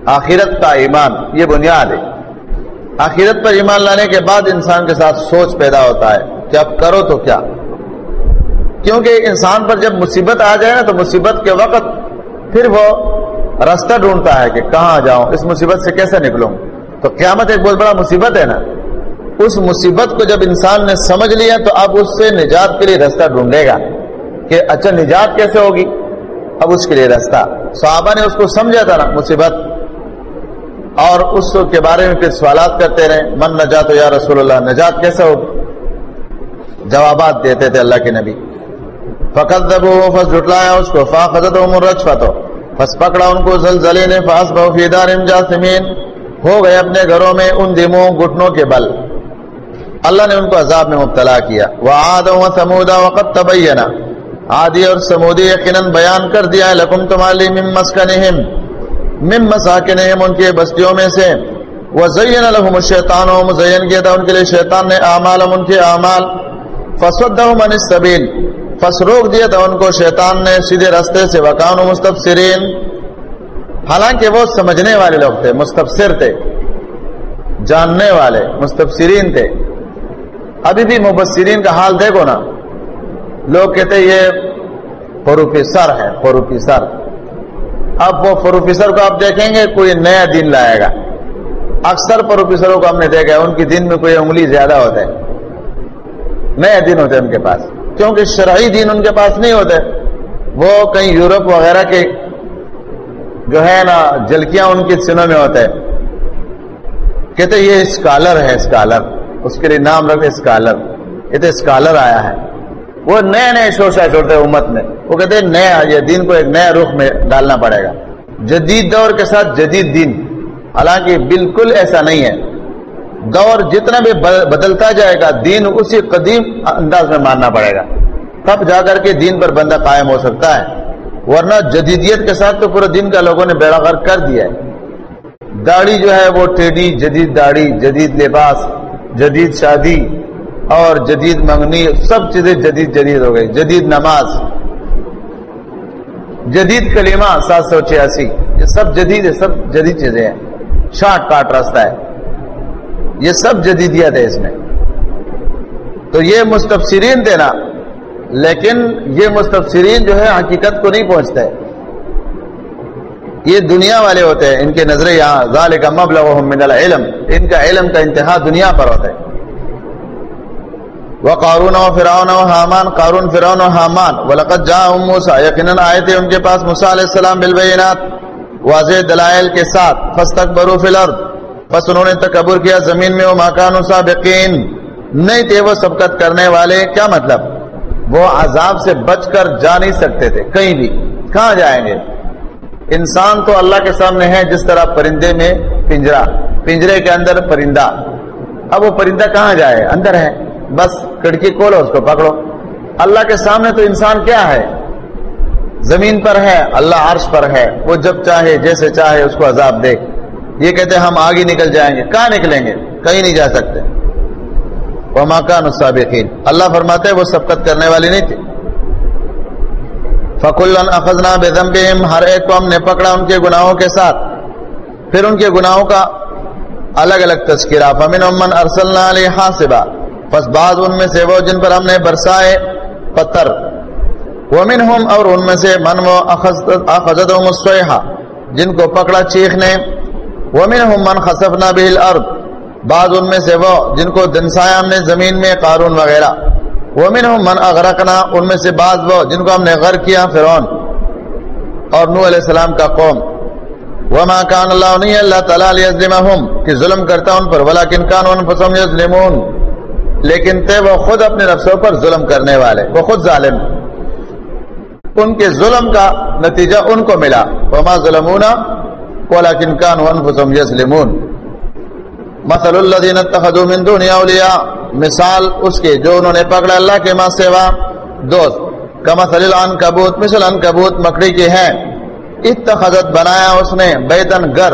آخرت کا ایمان، یہ بنیاد ہے۔ آخرت پر ایمان لانے کے بعد انسان کے ساتھ سوچ پیدا ہوتا ہے کہ اب کرو تو کیا۔ کیونکہ انسان پر جب مصیبت آ جائے نا، تو مصیبت کے وقت پھر وہ راستہ ڈھونڈتا ہے کہ کہاں جاؤں، اس مصیبت سے کیسے نکلوں۔ تو قیامت ایک بہت بڑا مصیبت ہے نا۔ اس مصیبت کو جب انسان نے سمجھ لیا تو اب اس سے نجات کے لیے راستہ ڈھونڈے گا کہ اچھا نجات کیسے ہوگی؟ اب اس کے لیے راستہ۔ صحابہ نے اس کو سمجھا تھا نا، مصیبت۔ اور اس کے بارے میں پھر سوالات کرتے رہے، من نجات یا رسول اللہ، نجات کیسے ہوگی؟ جوابات دیتے تھے اللہ کے نبی۔ فقط دب فس جٹلایا اس کو۔ فا خزت رچ فتو فس پکڑا ان کو زلزلے نے۔ فاس بفیدار جاسمین ہو گئے اپنے گھروں میں ان دموں گٹنوں کے بل۔ اللہ نے ان کو عذاب میں مبتلا کیا۔ وہ آد و سمودا وقت تبینہ آدی اور سمودی یقیناً بیان کر دیا ہے، لکم تمالی مم مسکنہم مم مساکنہم ان کے بستیوں میں سے۔ وزین لهم الشیطان و مزین کیا تھا ان کے لیے، شیطان نے اعمال ان کے اعمال۔ فسدہم عن السبیل فس روک دیا تھا ان کو، شیطان نے سیدھے راستے سے۔ وکان و مستفسرین حالانکہ وہ سمجھنے والے لوگ تھے مستفسر تھے، جاننے والے مستفسرین تھے۔ ابھی بھی مبصرین کا حال دیکھو نا۔ لوگ کہتے یہ پروفیسر ہے، پروفیسر۔ اب وہ پروفیسر کو آپ دیکھیں گے، کوئی نیا دین لائے گا۔ اکثر پروفیسروں کو ہم نے دیکھا ان کی دن میں کوئی انگلی زیادہ ہوتا ہے۔ نئے دن ہوتے ان کے پاس۔ کیونکہ شرعی دین ان کے پاس نہیں ہوتے وہ کہیں یورپ وغیرہ کے جو ہے نا جلکیاں ان کی سنوں میں ہوتے کہتے یہ اسکالر ہے، اسکالر۔ اس کے لیے نام رکھے اسکالر۔ یہ تو اسکالر آیا ہے۔ وہ نئے نئے شوشا چھوڑتے امت میں۔ وہ کہتے ہیں نیا، یہ دین کو ایک نیا رخ میں ڈالنا پڑے گا۔ جدید دور کے ساتھ جدید دین۔ حالانکہ بالکل ایسا نہیں ہے۔ دور جتنا بھی بدلتا جائے گا، دین اسی قدیم انداز میں ماننا پڑے گا۔ تب جا کر کے دین پر بندہ قائم ہو سکتا ہے۔ ورنہ جدیدیت کے ساتھ تو پورے دن کا لوگوں نے بیڑا غرق کر دیا ہے۔ داڑھی جو ہے وہ ٹیڈی جدید داڑھی، جدید لباس۔ جدید شادی اور جدید منگنی سب چیزیں جدید جدید ہو گئی۔ جدید نماز، جدید کلمہ سات سو چھیاسی۔ یہ سب جدید ہے سب جدید چیزیں ہیں۔ شارٹ کاٹ راستہ ہے۔ یہ سب جدیدیت ہے اس میں۔ تو یہ مستفسرین دینا، لیکن یہ مستفسرین جو ہے حقیقت کو نہیں پہنچتا ہے یہ دنیا والے ہوتے ہیں، ان کے نظر یہاں، ذالک مبلغهم من العلم، ان کا علم کا انتہا دنیا پر ہوتا ہے۔ وقارون و فرعون و حامان، قارون، فرعون و حامان، ولقد جاءهم موسی، یقینا آئے تھے ان کے پاس موسی علیہ السلام بالبینات۔ واضح دلائل کے ساتھ فاستكبروا فی الارض، پس انہوں نے تکبر کیا زمین میں وہ ماکان سابقین۔ نہیں تھے وہ سبقت کرنے والے، کیا مطلب؟ وہ عذاب سے بچ کر جا نہیں سکتے تھے، کہیں بھی۔ کہاں جائیں گے؟ انسان تو اللہ کے سامنے ہے، جس طرح پرندے میں پنجرا، پنجرے کے اندر پرندہ۔ اب وہ پرندہ کہاں جائے؟ اندر ہے۔ بس کھڑکی کھولو، اس کو پکڑو۔ اللہ کے سامنے تو انسان کیا ہے؟ زمین پر ہے، اللہ عرش پر ہے۔ وہ جب چاہے، جیسے چاہے، اس کو عذاب دے۔ یہ کہتے ہم آگے نکل جائیں گے۔ کہاں نکلیں گے؟ کہیں نہیں جا سکتے۔ وہ ماکان السابقین اللہ فرماتے وہ سبقت کرنے والی نہیں تھی۔ فکل اخذنا بذنبہم ہر ایک کو ہم نے پکڑا ان کے گناہوں کے ساتھ۔ پھر ان کے گناہوں کا الگ الگ تذکرہ فمن من ارسلنا علیہ حاسبہ پس بعض ان میں سے وہ جن پر ہم نے برسائے پتھر۔ ومن ہم اور ان میں سے من وہ اخذتهم الصیحہ جن کو پکڑا چیخ نے۔ ومن ہم من خسفنا به الارض بعض ان میں سے وہ جن کو دنسایا ہم نے زمین میں قارون وغیرہ۔ ومن ہم من اغرقنا، ان میں سے بعض وہ جن کو ہم نے غرق کیا، فرعون اور نوح علیہ السلام کا قوم۔ وما كان الله نہیں اللہ تعالی لیظلمهم کہ ظلم کرتا ان پر ولکن كانوا انفسهم یظلمون۔ لیکن تھے وہ خود اپنے نفسوں پر ظلم کرنے والے، وہ خود ظالم۔ ان کے ظلم کا نتیجہ ان کو ملا۔ وما ظلمونا ولكن كانوا انفسهم يظلمون مثل الذين اتخذوا من دون اولیاء مثال اس کے جو انہوں نے پکڑا اللہ کے ماں سوا دوست، کمثل العنکبوت، مثل عنکبوت مکڑی کی ہے اتخذت، بنایا اس نے، بیتن گھر.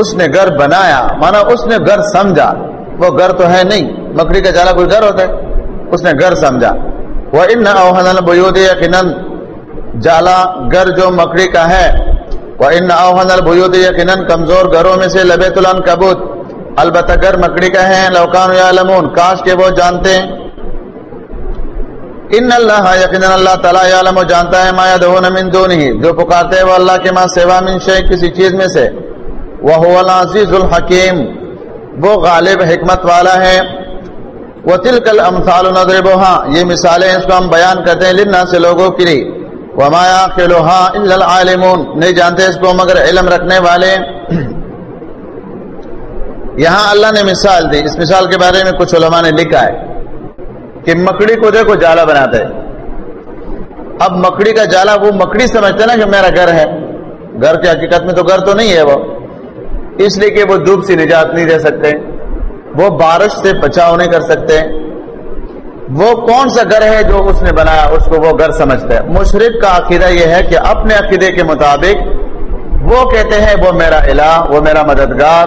اس نے گھر بنایا، مانا اس نے گھر سمجھا. وہ گھر تو ہے نہیں، مکڑی کا جالا کوئی گھر ہوتا ہے. اس نے گھر سمجھا. وہ ان اوہن البیوت یقیناً جالا گھر جو مکڑی کا ہے ان اوہن البیوت یقیناً کمزور گھروں میں سے لبیت الان کبوت البتہ گھر مکڑی کا ہے لوکان یعلمون۔ کاش کے وہ جانتے۔ ہیں ان اللہ یقینا اللہ تعالی یعلم و جانتا ہے ما یدعون من دونہ جو پکارتے ہیں وہ اللہ کے ماں سوا من شے، کسی چیز میں سے۔ وہ العزیز الحکیم وہ غالب حکمت والا ہے۔ وہ تلکل امثال نظربها یہ مثالیں اس کو ہم بیان کرتے ہیں لنا سے لوگوں کے لیے۔ وما يعقلها الا العالمون۔ نہیں جانتے اس کو مگر علم رکھنے والے۔ یہاں اللہ نے مثال دی۔ اس مثال کے بارے میں کچھ علماء نے لکھا ہے کہ مکڑی کو دیکھو جالا بناتے اب مکڑی کا جالا، وہ مکڑی سمجھتے نا کہ میرا گھر ہے۔ گھر کی حقیقت میں تو گھر تو نہیں ہے وہ۔ اس لیے کہ وہ دھوپ سے نجات نہیں دے سکتے۔ وہ بارش سے بچاؤ نہیں کر سکتے۔ وہ کون سا گھر ہے جو اس نے بنایا؟ اس کو وہ گھر سمجھتے ہیں مشرق کا عقیدہ یہ ہے کہ اپنے عقیدے کے مطابق وہ کہتے ہیں، وہ میرا الہ، وہ میرا مددگار،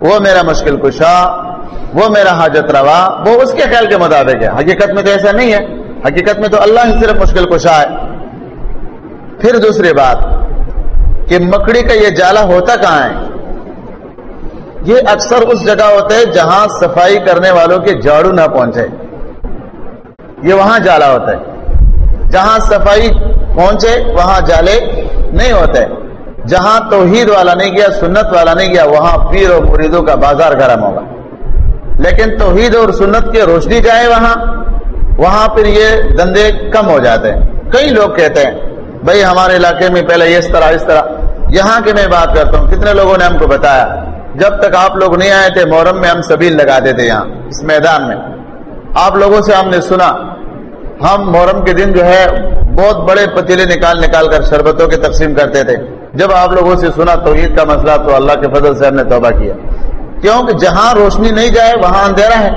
وہ میرا مشکل کشا، وہ میرا حاجت روا، وہ اس کے خیال کے مطابق ہے۔ حقیقت میں تو ایسا نہیں ہے۔ حقیقت میں تو اللہ ہی صرف مشکل کشا ہے۔ پھر دوسری بات کہ مکڑی کا یہ جالا ہوتا کہاں ہے؟ یہ اکثر اس جگہ ہوتا ہے جہاں صفائی کرنے والوں کے جاڑو نہ پہنچے۔ یہ وہاں جالا ہوتا ہے۔ جہاں صفائی پہنچے، وہاں جالے نہیں ہوتے۔ جہاں توحید والا نہیں گیا، سنت والا نہیں گیا، وہاں پیر اور مریدوں کا بازار گرم ہوگا۔ لیکن توحید اور سنت کی روشنی جائے وہاں وہاں پھر یہ دندے کم ہو جاتے ہیں۔ کئی لوگ کہتے ہیں، بھائی ہمارے علاقے میں پہلے اس طرح اس طرح۔ یہاں کی میں بات کرتا ہوں، کتنے لوگوں نے ہم کو بتایا؟ جب تک آپ لوگ نہیں آئے تھے، محرم میں ہم سبیل لگاتے تھے یہاں، اس میدان میں۔ آپ لوگوں سے ہم نے سنا، ہم محرم کے دن جو ہے بہت بڑے پتیلے نکال نکال کر شربتوں کی تقسیم کرتے تھے۔ جب آپ لوگوں سے سنا توحید کا مسئلہ، تو اللہ کے فضل سے ہم نے توبہ کیا۔ کیونکہ جہاں روشنی نہیں جائے، وہاں اندھیرا ہے۔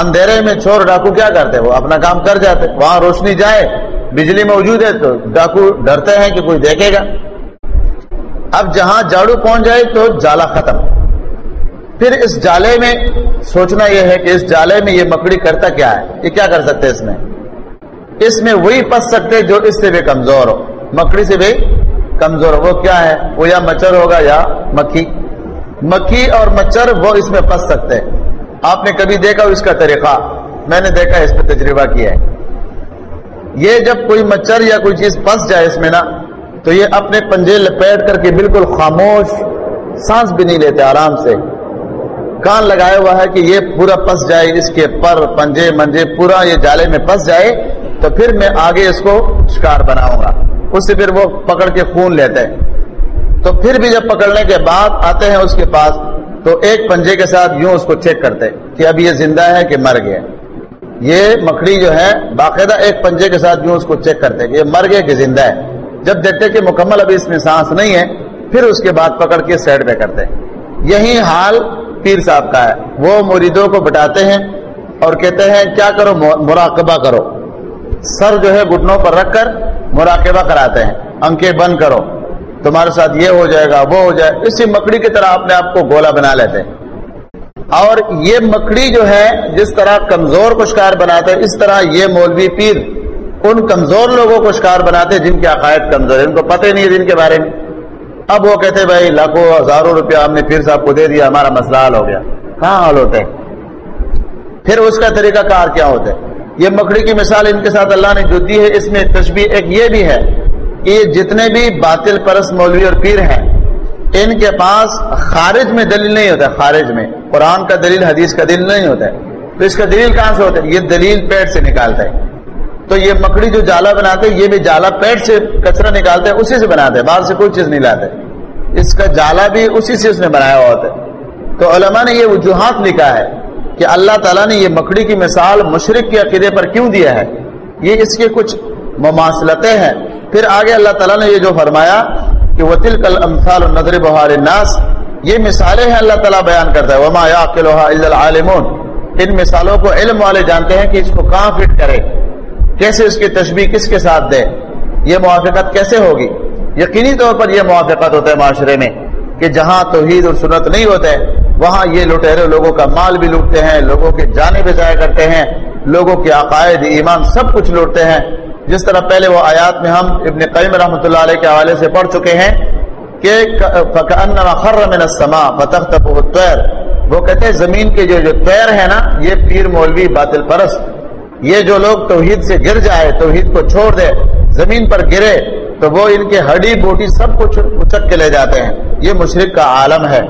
اندھیرے میں چور ڈاکو کیا کرتے؟ وہ اپنا کام کر جاتے۔ وہاں روشنی جائے، بجلی موجود ہے، تو ڈاکو ڈرتے ہیں کہ کوئی دیکھے گا۔ اب جہاں جاڑو پہنچ جائے، تو جالا ختم۔ پھر اس جالے میں سوچنا یہ ہے کہ اس جالے میں یہ مکڑی کرتا کیا ہے؟ یہ کیا کر سکتے اس میں؟ اس میں وہی پس سکتے جو اس سے بھی کمزور ہو۔ مکڑی سے بھی کمزور ہو۔ وہ کیا ہے؟ وہ یا مچھر ہوگا یا مکھی۔ مکھی اور مچھر وہ اس میں پس سکتے۔ آپ نے کبھی دیکھا اس کا طریقہ؟ میں نے دیکھا اس پہ تجربہ کیا ہے۔ یہ جب کوئی مچھر یا کوئی چیز پس جائے اس میں نا، تو یہ اپنے پنجے لپیٹ کر کے بالکل خاموش، سانس بھی نہیں لیتے، آرام سے۔ کان لگایا ہوا ہے کہ یہ پورا پس جائے، اس کے پر پنجے، منجے، پورا یہ جالے میں پس جائے، تو پھر میں آگے اس کو شکار بناؤں گا۔ اس سے پھر وہ پکڑ کے خون لیتے ہیں تو پھر بھی جب پکڑنے کے بعد آتے ہیں اس کے پاس، تو ایک پنجے کے ساتھ یوں اس کو چیک کرتے کہ اب یہ زندہ ہے کہ مر گیا۔ یہ مکڑی جو ہے، باقاعدہ ایک پنجے کے ساتھ یوں اس کو چیک کرتے کہ یہ مر گیا کہ زندہ ہے۔ جب دیکھتے کہ مکمل ابھی اس میں سانس نہیں ہے، پھر اس کے بعد پکڑ کے سائڈ پہ کرتے یہی حال پیر صاحب کا ہے۔ وہ مریدوں کو بٹاتے ہیں اور کہتے ہیں، کیا کرو؟ مراقبہ کرو۔ سر جو ہے گٹنوں پر رکھ کر مراقبہ کراتے ہیں۔ انکے بند کرو۔ تمہارے ساتھ یہ ہو جائے گا، وہ ہو جائے۔ اسی مکڑی کی طرح اپنے آپ کو گولا بنا لیتے ہیں۔ اور یہ مکڑی جو ہے، جس طرح کمزور کو شکار بناتے اس طرح یہ مولوی پیر ان کمزور لوگوں کو شکار بناتے جن کے عقائد کمزور ہیں۔ ان کو پتہ نہیں ہے جن کے بارے میں۔ اب وہ کہتے بھائی لاکھوں ہزاروں روپیہ ہم نے پیر صاحب کو دے دیا، ہمارا مسئلہ حل ہو گیا۔ کہاں حل ہوتا ہے پھر اس کا طریقہ کار کیا ہوتا ہے؟ یہ مکڑی کی مثال ان کے ساتھ اللہ نے جو دی ہے، اس میں تشبیح ایک یہ بھی ہے کہ یہ جتنے بھی باطل پرس مولوی اور پیر ہیں، ان کے پاس خارج میں دلیل نہیں ہوتا، خارج میں۔ قرآن کا دلیل، حدیث کا دلیل نہیں ہوتا۔ ہے تو اس کا دلیل کہاں سے ہوتا ہے؟ یہ دلیل پیٹ سے نکالتا ہے۔ تو یہ مکڑی جو جالا بناتے یہ بھی جالا پیٹ سے کچرا نکالتے ہیں، اسی سے بناتے ہیں، باہر سے کوئی چیز نہیں لاتے۔ اس کا جالا بھی اسی سے اس نے بنایا ہوا ہوتا ہے۔ تو علماء نے یہ وجوہات لکھا ہے کہ اللہ تعالیٰ نے یہ مکڑی کی مثال مشرق کے عقیدے پر کیوں دیا ہے۔ یہ اس کے کچھ مماثلتیں ہیں۔ پھر آگے اللہ تعالیٰ نے یہ جو فرمایا کہ وہ تل کل امثال نظر بہار الناس، یہ مثالیں ہیں اللہ تعالیٰ بیان کرتا ہے۔ وما العالمون۔ ان مثالوں کو علم والے جانتے ہیں کہ اس کو کہاں فٹ کرے۔ کیسے اس کی تشبیح کس کے ساتھ دے یہ موافقت کیسے ہوگی؟ یقینی طور پر یہ موافقت ہوتا ہے معاشرے میں کہ جہاں توحید اور سنت نہیں ہوتے، وہاں یہ لٹیرے لوگوں کا مال بھی لوٹتے ہیں، لوگوں کے جانے بھی ضائع کرتے ہیں، لوگوں کے عقائد، ایمان سب کچھ لوٹتے ہیں۔ جس طرح پہلے وہ آیات میں ہم ابن قیم رحمۃ اللہ علیہ کے حوالے سے پڑھ چکے ہیں کہ وہ کہتے ہیں زمین کے جو جو تیر ہے نا، یہ پیر مولوی باطل پرست یہ جو لوگ توحید سے گر جائے، توحید کو چھوڑ دے، زمین پر گرے، تو وہ ان کے ہڈی بوٹی سب کچھ اچک کے لے جاتے ہیں۔ یہ مشرق کا عالم ہے۔